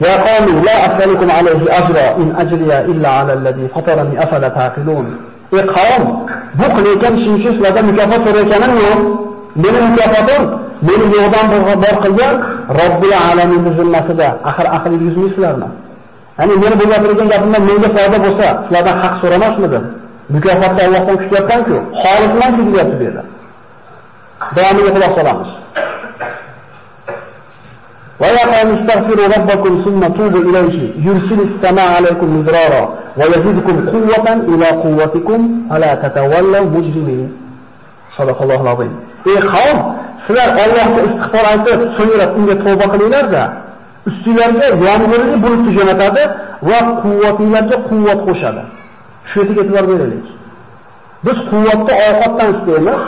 يا قوم لا أسألكم عليه أجرا إن أجري إلا على الذي فطرني أفلا تعقلون Ey qavm, bu qilayotgan ishim uchun sizlardan mukofot so'rayotganim yo'q. Meni mukofotim meni yo'qdan bor qilgan Robbil alamin zimmasida. Axir aql yuzmaysizlarmi? Ya'ni meni bu gapirgan gapimdan menga foyda bo'lsa, sizlardan haq so'ramasmidim? Mukofotni Allohdan kutyapman-ku, xolisman deyapti bu yerda. Davomiga quloq solamiz. ويا قوم استغفروا ربكم ثم توبوا إليه يرسل السماء عليكم مدرارا ويزيدكم قوة إلى قوتكم فلا تتولوا مجرمين صدق الله العظيم ey qavm sizlar Allohga istig'for aytib so'ngra unga tavba qilinglar-da ustinglarga yomg'irli bulutni jo'natadi va quvvatinglarga quvvat qo'shadi shu yerga e'tibor beraylik biz quvvatni ovqatdan istaymiz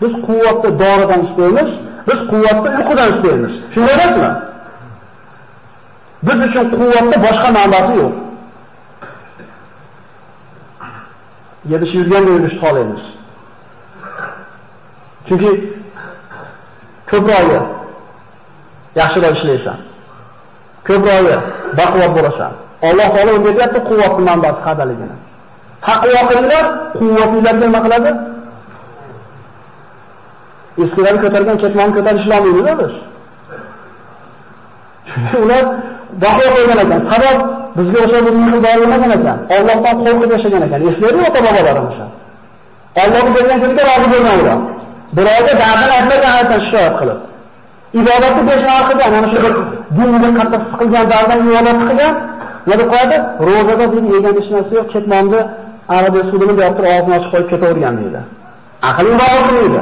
biz quvvatni doridan istaymiz Biz quvvatni uyqudan istaymiz. Shunday emasmi? Biz uchun quvvatni boshqa ma'nosi yo'q. Yedish yurganda yurishni xohlaymiz. Chunki ko'proqi yaxshiroq ishlaysan. Ko'proqi baquvvat bo'lasan. Alloh taolo unga aytdi quvvatni manbasi qadaligini Taqvo qilinglar, quvvatinglarga nima qiladi? eskilarni ko'targan ketmonni ko'tarishlolmaymiz biz. Ular baho qo'ygan ekan. Sabab bizga o'sha bir mehr bermagan ekan. Allohdan qo'rqib yashagan ekan. Eslaydi ota bobolarimiz. Allohning bergan kunga rozi bo'lgan. Birovga dardini aytmagan aytgan shikoyat qilib. Ibodatni beshnar qilgan, mana shu dinga qattiq siqilgan dardan ibodat qilgan, nima qo'yadi? Ro'zada din yegan hech narsa yo'q, ketmonni arabiy sudini deb turib og'zini ochib qo'yib ketavergan deydi. Aqling bovar qilmaydi.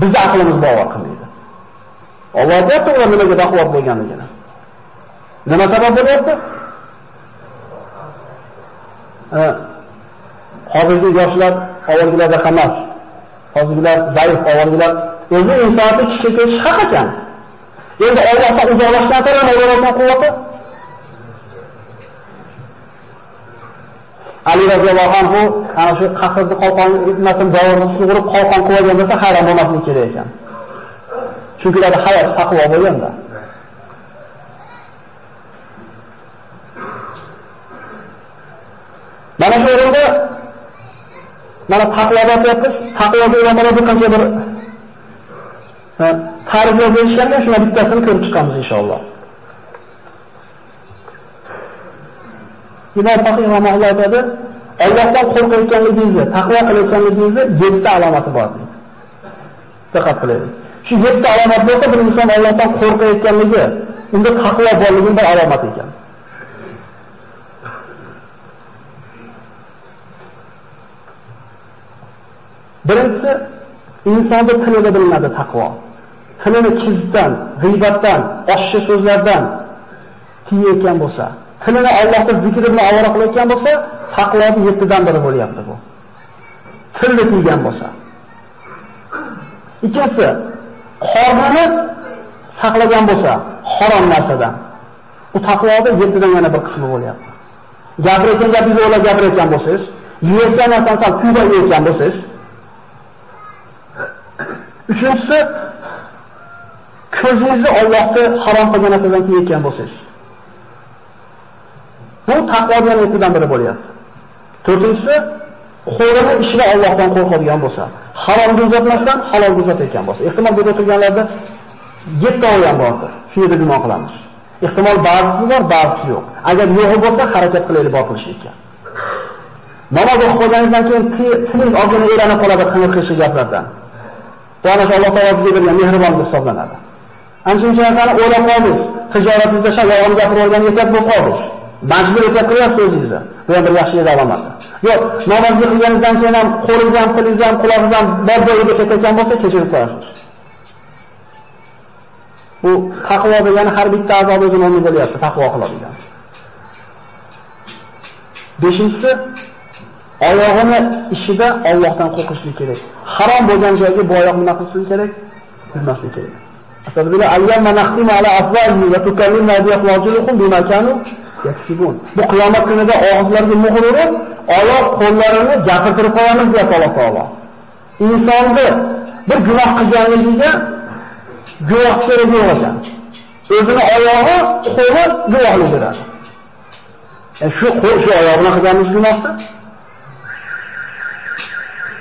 Bizni aqlimiz bovar qilmaydi. olloh aytdi ular nimaga baquvvat bo'lganligini. Nima sabab bo'lyapti? Hozirgi yoshlar avvalgilarda emas. Hozirgilar zaif, avvalgilar o'zi insonni kichik ketish haq ekan. Endi ollohdan uzoqlashgan sari Allohdan quvvati Ali roziyallohu anhu ana shu qasrni qalqon ibnasin davrni sug'urib qalqon qo'ygan bo'lsa hayron bo'lmaslik kerak ekan. Chunki ularda hayot taqvo bo'lganda. Mana shu o'rinda mana taqvo aytyapmiz. Taqvoga ulamolar bir qancha bir e, tarif berishganda shuna bittasini ko'rib chiqamiz inshaalloh. Imom Faqiy rahimahulloh aytadi, Allohdan qo'rqayotganligingizni, taqvo qilayotganligingizni 7 alomati bor. Diqqat qiling. Shu 7 alomat bo'lsa, bir inson Allohdan qo'rqayotganligi unda taqvo borligining bir alomati ekan. Birinchisi insonda tilida bilinadi taqvo. Tilini kizdan, g'iybatdan, oshchi so'zlardan tiyayotgan bo'lsa, tilini Allohning zikri bilan ovora qilayotgan bo'lsa, taqvoning yettidan biri bo'lyapti bu. Tilni tiygan bo'lsa. Ikkinchisi, qornini saqlagan bo'lsa, harom narsadan. Bu taqvoda yettidan yana bir qismi bo'lyapti. Gapirayotgan gapingizni o'ylab gapirayotgan bo'lsangiz, yeyotgan narsani kuyda yeyotgan bo'lsangiz, Uchinchisi ko'zingizni Allohni harom qilgan narsadan tiyayotgan bo'lsangiz. Bu taqvodan yetidan biri bo'lyapti. To'rtinchisi qo'lini ishida Allohdan qo'rqadigan bo'lsa, haromga uzatmasdan halolga uzatayotgan bo'lsa. Ehtimol bu o'tirganlarda yetti ham bordir. Shu yerda gumon qilamiz. Ehtimol ba'zisi bor, ba'zisi yo'q. Agar yo'q bo'lsa, harakat qilaylik bor qilishga. Namoz o'qigandan keyin tilingiz og'zini elanib qoladi qing'ir qilish gaplardan. Bu ana Alloh taolo bizga bergan mehribon hisoblanadi. Ana shuncha narsani o'ylab qoldik. tijoratimizda shu gapirib olgan ehtiyot bo'lib qoldik. Majbur ehtiyot o'zingizni. Bu ham bir yaxshi yer alomati. Yo'q, namozni qilganingizdan keyin ham qo'lingiz ham, tilingiz ham, quloqingiz ham bor joyiga ketayotgan bo'lsa, kechirib qo'yasiz. Bu taqvo degani har bitta azob o'zini o'rni bo'lyapti, taqvo qiladigan. Beshinchisi oyog'ini ishida Allohdan qo'rqishlik kerak. Harom bo'lgan joyga bu oyoq nima qilsin kerak? Bilmaslik kerak. Astagfirullah ayyama nahtimu ala afwahihim va tukallimna bi afwajihim bima kanu. Bu qiyomat kunida og'izlarga muhr urib, oyoq qo'llarini jaqirtirib qo'yamiz deyapti Alloh taolo. Insonni bir gunoh qilganligiga guvoh kerak yo'q ekan. O'zini oyog'i, qo'li guvohlik beradi. E shu qo'l shu oyoq bilan qilganimiz gunohdir.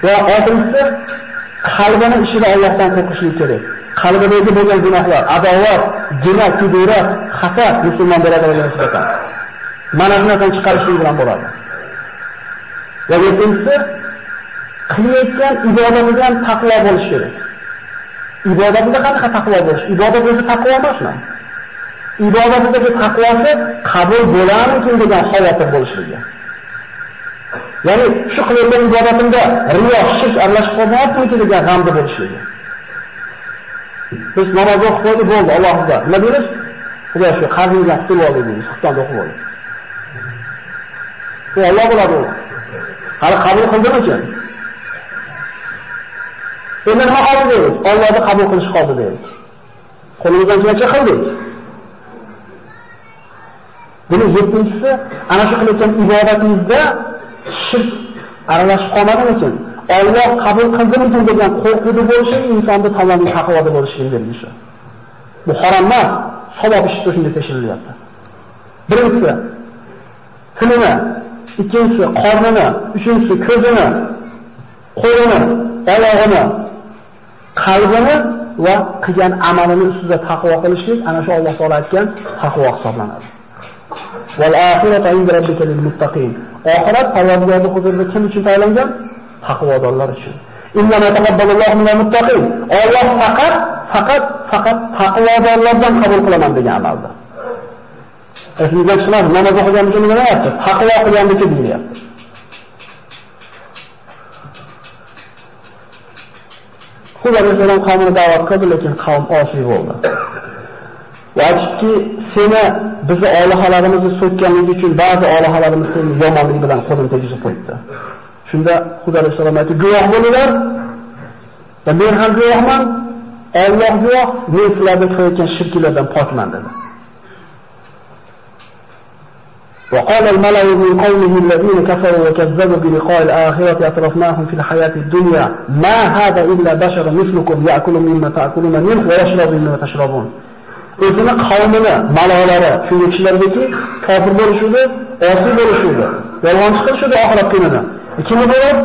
Va oltinchisi qalbini ishida Allohdan qo'rqishlik kerak. Qalbidagi bo'lgan gunohlar, adovat, gina, kudurat, hasad musulmon birodarlarga nisbatan. Mana shu narsani chiqarishlik bilan bo'ladi. Va yettinchisi qilayotgan ibodatidan taqvo bo'lishi kerak. Ibodatida qanaqa taqvo bo'lish? Ibodat o'zi taqvo emasmi? Ibodatidagi taqvosi qabul bo'larmikin degan xavotir bo'lishligi. Ya'ni shu qilayotgan ibodatimda riyo, shirk aralashib qolmayaptimi degan g'amda bo'lishligi. Biz namoz o'qib qo'ydi, bo'ldi, Allohga. Nima deymiz? Xudo shu qarzingizdan qutulib oldik deymiz, o'qib oldik. Bu Alloh biladi u. Hali qabul qildimikin? Endi nima qoldi deymiz? Allohni qabul qilish qoldi deymiz. Qo'limizdan kelgancha qildik. Buni yettinchisi, ana shu qilayotgan ibodatingizda shirk aralashib qolmadimi uchun Alloh qabul qildimikin degan qo'rquvda bo'lishi insonni tamomiy taqvoda bo'lishini belgisi. Bu harom emas, savob ishi shunday tekshirilyapti. Birinchisi tilini, ikkinchisi qornini, uchinchisi ko'zini, qo'lini, oyog'ini, qalbini va qilgan amalini ustida taqvo qilishlik ana shu Alloh taolo aytgan taqvo hisoblanadi. Val oxiratu inda rabbika lil muttaqin. Oxirat Parvardigorning huzurida kim uchun tayyorlangan? Taqvodorlar uchun. Inna taqabbalallohu minal muttaqin. Alloh faqat faqat faqat taqvodorlardan qabul qilaman degan amaldir. Esimizdan chiqmadi, namoz o'qiganimizda nima deyapti? Taqvo qilgandiki deyilyapti. Xudo alayhisalom qavmini da'vat qildi, lekin qavm osiy bo'ldi. Vajibki seni bizni olihalarimizni so'kkanligi uchun ba'zi olihalarimiz seni yomonlik bilan qo'lini tegizib qo'yibdi. Shunda Xudo alayhisalom aytdi, guvoh bo'linglar. Va men ham guvohman, Alloh guvoh, men sizlarga qilayotgan shirklardan pokman dedi. وقال الملأ من قومه الذين كفروا وكذبوا بلقاء الآخرة أطرفناهم في الحياة الدنيا ما هذا إلا بشر مثلكم يأكل مما تأكلون منه ويشرب مما تشربون o'zini qavmini malolari shunday kishilargaki kofir bo'lishuvdi, osiy bo'lishuvdi, yolg'onchi qilishuvdi oxirat kunida. Ikkinchi bo'lib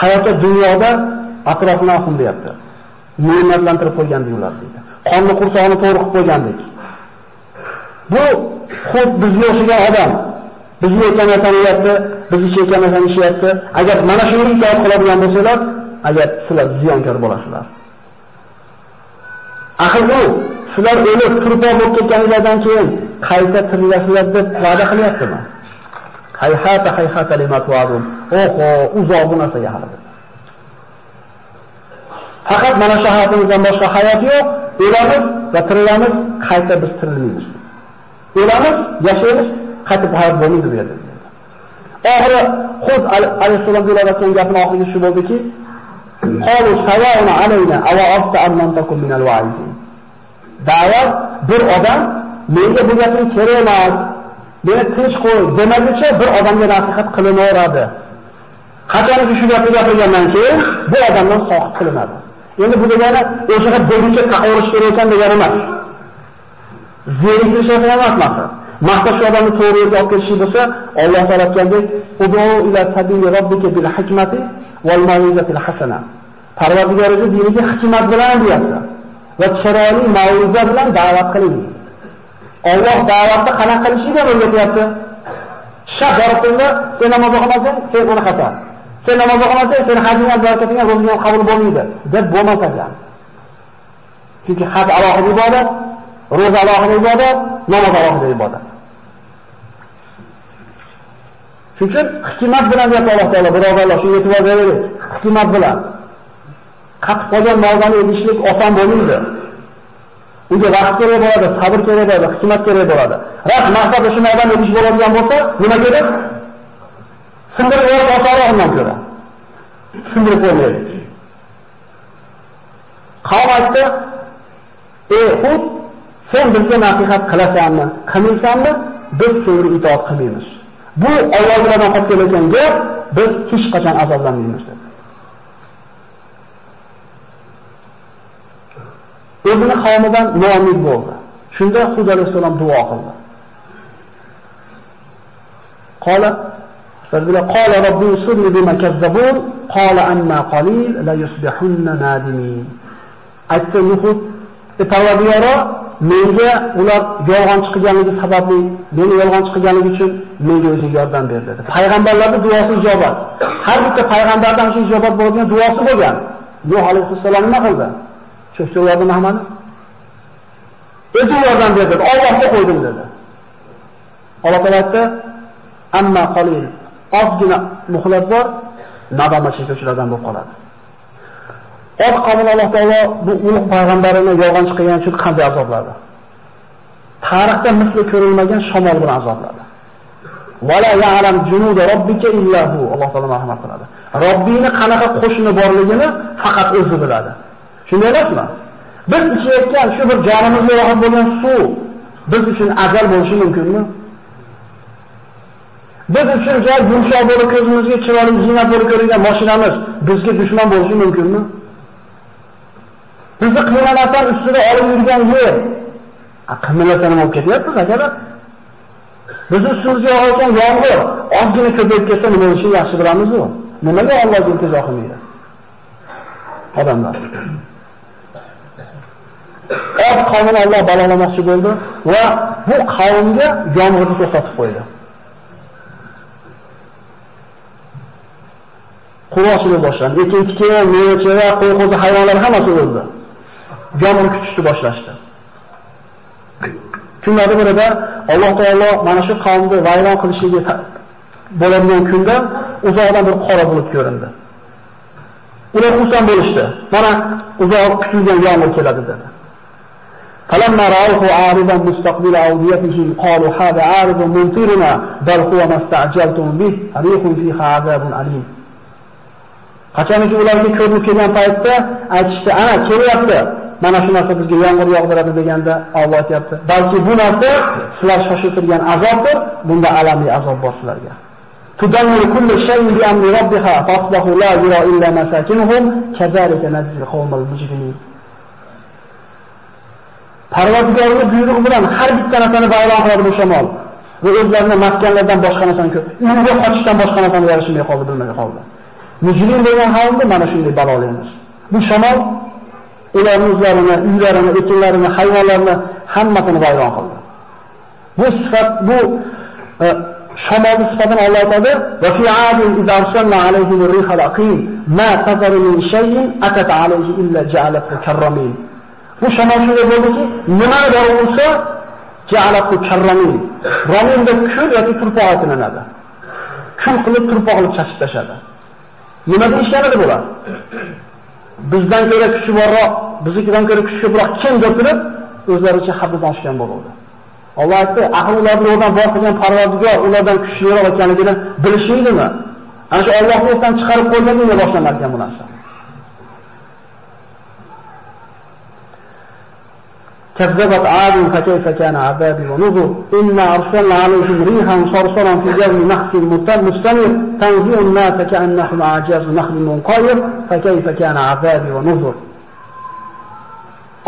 hayotda dunyoda atrofnahum deyapti. Ne'matlantirib qo'ygandik ular deydi. Qonni qursog'ini to'g'ri qilib qo'ygandik. Bu xuddi bizga o'xshagan odam bizni aytgan narsani bizni chekkan narsani ishyapti. Agar mana shuni itoat qiladigan bo'lsalar, agar sizlar ziyonkor bo'lasizlar. Axir bu sizlar o'lib turpo bo'lib ketganingizdan keyin qayta tirilasizlar deb va'da qilyaptimi? Hayhata hayhata lima tu'adun. Oho, uzoq bu narsaga hali. Faqat mana shu hayotimizdan boshqa hayot yo'q. O'lamiz va tirilamiz, qayta biz tirilmaymiz. O'lamiz, yashaymiz, qayta hayot bo'lmaydi bu yerda. Oxiri Xud alayhissalom deyotgan gapning oxiri shu bo'ldiki, qalu sawa'un alayna aw afta an takum min al-wa'izin. Da'vat bir odam menga bu gapning kerak emas, meni tinch qo'y demaguncha bir odamga nasihat qilinaveradi. Qachonki shu gapni gapirgandan keyin bu odamdan soqit qilinadi. Endi bu degani o'shaga bo'yicha taqovurish kerak ekan degani emas. Zeriklish emas maqsad. Maqsad shu odamni to'g'ri yo'lga olib kelishi bo'lsa, Alloh taolo aytgandek, ila sabili rabbika bil hikmati wal mau'izatil hasana." Parvardigoringiz diniga hikmat bilan deyapti va chiroyli mau'iza bilan da'vat qiling. Alloh da'vatni qanaqa qilishiga o'rgatyapti. Shah boribda, sen namoz o'qimasang, sen uni xato. Sen namoz o'qimasang, sen hajingga barakatingga ro'zingga qabul bo'lmaydi, deb bo'lmasa ham. Chunki haj alohida ibodat, ro'za alohida ibodat, namoz alohida ibodat. Shuning uchun hikmat bilan deyapti Alloh taolo, birodarlar, shunga e'tibor beraylik. Hikmat bilan. Qatib qolgan mavzani edishlik oson bo'lmaydi. Unga vaqt kerak bo'ladi, sabr kerak bo'ladi, hikmat kerak bo'ladi. Rast maqsad o'sha mavzuni edish bo'ladigan bo'lsa, nima kerak? Sindirib yuborib osonroq undan ko'ra. Sindirib qo'ymaydi. Qavm aytdi, "Ey Hud, sen bizga nasihat qilasanmi, qilmaysanmi? Biz senga itoat qilmaymiz." Bu Allohlardan qolib kelayotgan gap, biz hech qachon azoblanmaymiz dedi. o'zini qavmidan noumid bo'ldi. Shunda Hud alayhisalom duo qildi. Qala Fazila qala robbi usirni bima kazzabun qala amma qalil la yusbihunna nadimin. Aytdi Nuhud, e, "Parvardigoro, menga ular yolg'on chiqqanligi sababli, meni yolg'on chiqqanligi uchun menga o'zing yordam ber" dedi. Payg'ambarlarning duosi ijobat. Har bitta payg'ambardan shu ijobat bo'lgan duosi bo'lgan. Nuh alayhissalom nima qildi? Shu so'radi Muhammad. O'zi yordam berdi. Allohga qo'ydim dedi. Alloh taolo "Amma qalil." Ozgina muhlat bor, nadomat chekuvchilardan bo'lib qoladi. Ot qavmini Alloh taolo bu ulug' payg'ambarini yolg'onchi qilgani uchun qanday azobladi? Tarixda misli ko'rilmagan shamol bilan azobladi. Wala ya'lam junuda robbika illa hu. Alloh taolo rahmat qiladi. Robbini qanaqa qo'shini borligini faqat o'zi biladi. Shunday emasmi? Biz ichayotgan shu bir jonimizga yoqib bo'lgan suv biz uchun azal bo'lishi mumkinmi? Biz uchun joy yumshoq bo'lib ko'zimizga chiroyli zinat bo'lib ko'ringan mashinamiz bizga dushman bo'lishi mumkinmi? Bizni qiynalatan ustida olib yurgan yer. Qiynalatan olib ketyapmiz akalar. Bizni ustimizga yog'ayotgan yomg'ir ozgina ko'payib ketsa nima bo'lishini yaxshi bilamiz-ku. Nimaga Allohga iltijo qilmaydi? Odamlar. Ot qavmini Alloh balolamoqchi bo'ldi va bu qavmga yomg'irni to'xtatib qo'ydi. Quroqchilik boshlandi. Ekin-tikin, meva-cheva, qo'y-qo'zi hayvonlar hammasi o'ldi. Yomg'ir kutishni boshlashdi. Kunlarning birida Alloh taolo mana shu qavmni vayron qilishiga bo'ladigan kunda uzoqdan bir qora bulut ko'rindi. Ular xursand bo'lishdi. Mana uzoq kutilgan yomg'ir keladi dedi. فلما رأوه عارضا مستقبل أوديتهم قالوا هذا عارض ممطرنا بل هو ما استعجلتم به ريح فيها عذاب أليم Qachonki ularga ko'rinib kelgan paytda aytishdi, "Ana kelyapti. Mana shu narsa bizga yomg'ir yog'diradi" deganda Alloh aytibdi, "Balki bu narsa sizlar shoshiltirgan azobdir. Bunda alamli azob bor sizlarga." تدمر كل شيء بأمر ربها فأصبحوا لا يرى إلا مساكنهم كذلك نجزي القوم المجرمين Parvardigorning buyrug'i bilan har bitta narsani vayron qiladi bu shamol. Va o'zlarini maskanlardan boshqa narsani ko'p. Uyga qochishdan boshqa narsani yarashmay qoldi, bilmay qoldi. Mujrim bo'lgan qavmni mana shunday balolaymiz. Bu shamol ularning o'zlarini, uylarini, ekinlarini, hayvonlarini hammasini vayron qildi. Bu sifat bu e, shamolni sifatini Alloh aytadi: "Va fi 'adin idza arsalna 'alayhim aqim ma tazaru min shay'in atat 'alayhi illa ja'alathu karramin." Bu shamol shunday bo'ldiki, nimani bor bo'lsa, ja'alatu karramin. Rominda kul yoki turpoq aytilinadi. Kul qilib turpoq qilib chashib tashadi. Nima deyishganida bular? Bizdan ko'ra kuchi borroq, biznikidan ko'ra kuchi ko'proq kim deb turib, o'zlaricha haddan oshgan bo'ladi. Alloh aytdi, ahli ularni o'rdan bor qilgan Parvardigor ulardan kuchliroq ekanligini bilishaydimi? Ana shu Allohni o'rdan chiqarib qo'yganligini boshlanar ekan bu narsa. كذبت عاد فكيف كان عذابي ونذر إنا أرسلنا عليهم ريحا صرصرا في جو نخس مستمر تنزع الناس كأنهم أعجاز نخل منقير فكيف كان عذابي ونذر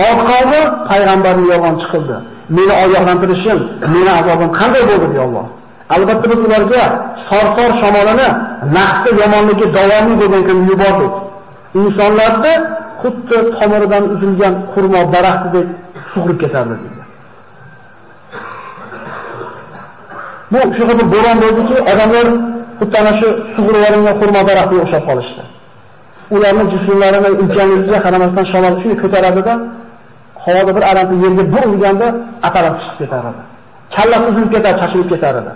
Ot qavmi payg'ambarni yolg'onchi qildi. Meni ogohlantirishim, meni azobim qanday bo'ldi deya Alloh. Albatta biz ularga sorsor shamolini naqsi yomonligi davomli bo'lgan kun yubordik. Insonlarni xuddi tomiridan uzilgan xurmo daraxtidek sug'urib ketardi deydi Bu shu bir bo'ron bo'ldiki, odamlar xuddi ana shu sug'urib olingan xurmo daraxtiga o'xshab qolishdi. Ularni jismlarini imkonligiga qaramasdan shamol shuni ko'taradida, havoda bir aramni yerga bir urganda atalab chiqib ketar edi. Kallasi uzilib ketar, chashilib ketar edi.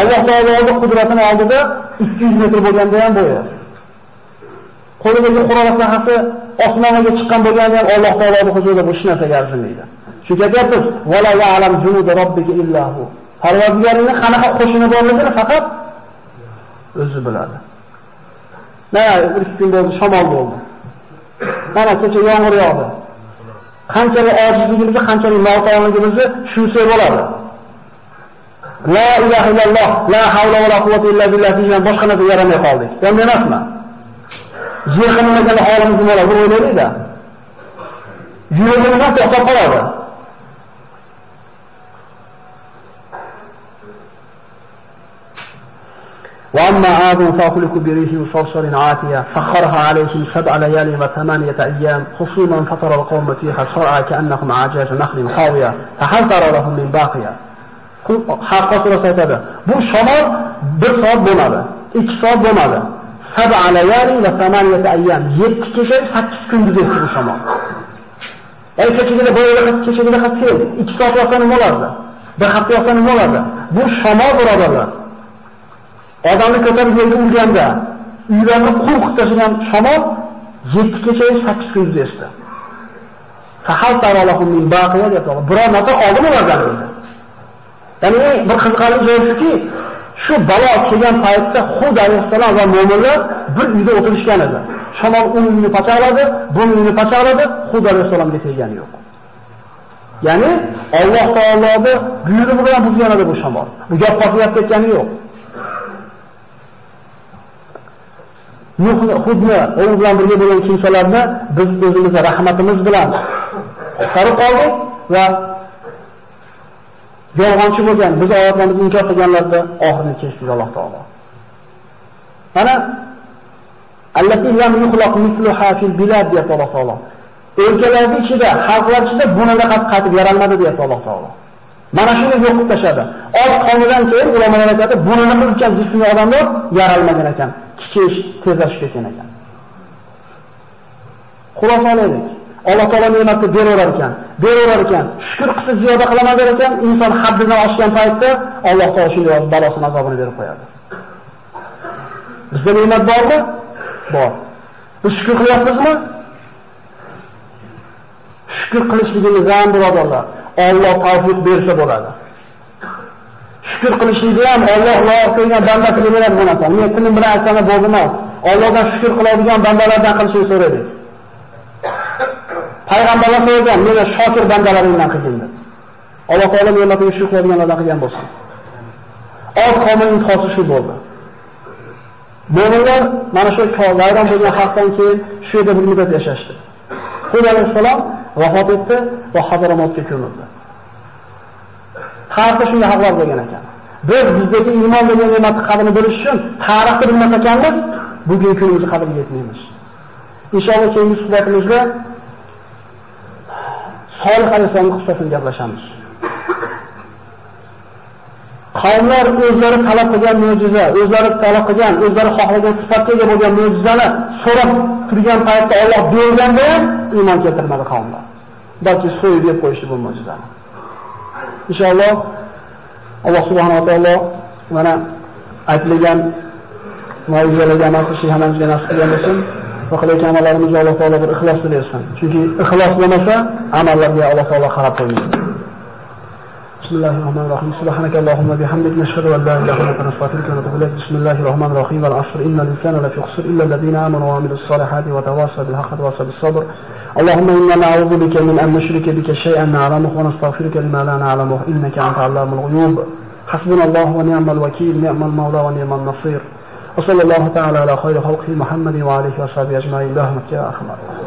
Alloh taoloning qudratini oldida 200 metr bo'lganda ham bo'yi. Qo'lidagi Qur'on sahifasi osmonga chiqqan bo'lganda ham Alloh taoloning huzurida bu hech narsaga arzimaydi. Shu gapimiz vala ya'lam junud robbika illahu. Parvardigoringning qanaqa qo'shini borligini faqat o'zi biladi. Mana bir kun bo'ldi, shamol bo'ldi. Mana kecha yomg'ir yog'di. qanchalik ojizligimizni, qanchalik noto'g'riligimizni tushunsa bo'ladi. La ilaha illalloh, la havla va la quvvata illa billah degan boshqa narsa yaramay qoldik. Endi emasmi? Zehnimagan holimiz nima bo'ladi o'ylaylik-da. Yuragimiz to'xtab qoladi. وأما عاد فأهلكوا بريح صرصر عاتية سخرها عليهم سبع ليال وثمانية أيام خصوما فطر القوم فيها صرعى كأنهم أعجاز نخل خاوية فهل لهم من باقية surasi aytadi. Bu shamol bir soat bo'lmadi, 2 soat. Sab'a layali va samaniyata ayyam. 7 kecha 8 kunduz o'tdi bu shamol. Ay kechagina bo'yga kechagina qattiq 2 soat yoqsa nima bo'lardi? Bir hafta yoqsa nima bo'lardi? Bu shamol birodarlar. odamni ko'tarib yerga urganda uylarni qum qilib tashlagan shamol 7 kecha 8 kun esdi. Fahal taralahum min baqiya deb biror narsa qoldi ulardan. Ya'ni bir qiziqarli joyi shuki, shu balo kelgan paytda Hud alayhissalom va mu'minlar bir uyda o'tirishgan edi. Shamol uni pachaqladi, buni uyini pachaqladi, Hud alayhissalomga tegani yo'q. Ya'ni Alloh taoloning buyrug'i bilan buzgan edi bu shamol. Bu gap qotib ketgani yo'q. Nuhni, Hudni, u bilan birga bo'lgan kimsalarni biz o'zimizning rahmatimiz bilan qutqarib qoldik va yolg'onchi bo'lgan, biz oyatlarimizni inkor qilganlarda oxirini kechdi Alloh taolo. Mana allati lam yuxlaq mithluha fil bilad deyapti Alloh taolo. O'lkalarning ichida, xalqlar ichida bunaqa qaytib yaralmadi deyapti Alloh taolo. Mana shuni yo'q qilib tashladi Oz qonidan keyin ulamolar aytadi, bunaqa ulkan jismli odamlar yaralmagan ekan. kichish tezlashib ketgan ekan. Xulosa olaylik. Alloh taolo ne'matni beraverar ekan, beraverar ekan. Shukr qilsa ziyoda qilaman der ekan, inson haddidan oshgan paytda Alloh taolo shunday balosini azobini berib qo'yadi. Bizda ne'mat bormi? Bor. Biz shukr qilyapmizmi? Shukr qilishligimiz ham birodarlar, Alloh tavfiq bersa bo'ladi. Shukr qilishlikni ham Alloh loyiq qilgan bandasiga beradi bu narsa. Men tilim bilan aytgani bo'ldi emas. Allohdan shukr qiladigan bandalardan qilishni so'raydi. Payg'ambarlar so'ragan, meni shokir bandalaringdan qilgin deb. Alloh taolo ne'matiga shu qiladiganlardan qilgan bo'lsin. Oz qavmning intihosi shu bo'ldi. Mo'minlar mana shu vayron bo'lgan xalqdan keyin shu yerda bir muddat yashashdi. Hud alayhissalom vafot etdi va hadaromotga ko'mildi. tarixda shunga xabar bo'lgan ekan. Biz bizdagi iymon degan ne'matni qadrini bilish uchun tarixni bilmas ekanmiz, bugungi kunimizni qadriga yetmaymiz. Inshaalloh keyingi suhbatimizda Solih alayhisolamning qissasini gaplashamiz. Qavmlar o'zlari talab qilgan mo'jiza, o'zlari talab qilgan, o'zlari xohlagan sifatga ega bo'lgan mo'jizani so'rab turgan paytda Alloh berganda ham iymon keltirmadi qavmlar. balki so'yib deb qo'yishdi bu mo'jizani. Inshaalloh Alloh subhanahu va taolo mana aytilgan mo'jizalarga amal qilishni hammamizga nasib qilgan bo'lsin. Va qilayotgan amallarimizga Alloh taolo bir ixlos bersin. Chunki ixlos bo'lmasa, amallarga Alloh taolo qarab qo'ymaydi. بسم الله الرحمن الرحيم. سبحانك اللهم وبحمدك نشهد أن لا إله إلا أنت نستغفرك ونتوب إليك. بسم الله الرحمن الرحيم. والعصر إن الإنسان لفي خسر إلا الذين آمنوا وعملوا الصالحات وتواصوا بالحق وتواصوا بالصبر. اللهم إنا نعوذ بك من أن نشرك بك شيئا نعلمه ونستغفرك لما لا نعلمه. إنك أنت علام الغيوب. حسبنا الله ونعم الوكيل. نعم المولى ونعم النصير. وصلى الله تعالى على خير خلقه محمد وعليه وصحبه أجمعين. برحمتك يا ارحم الراحمين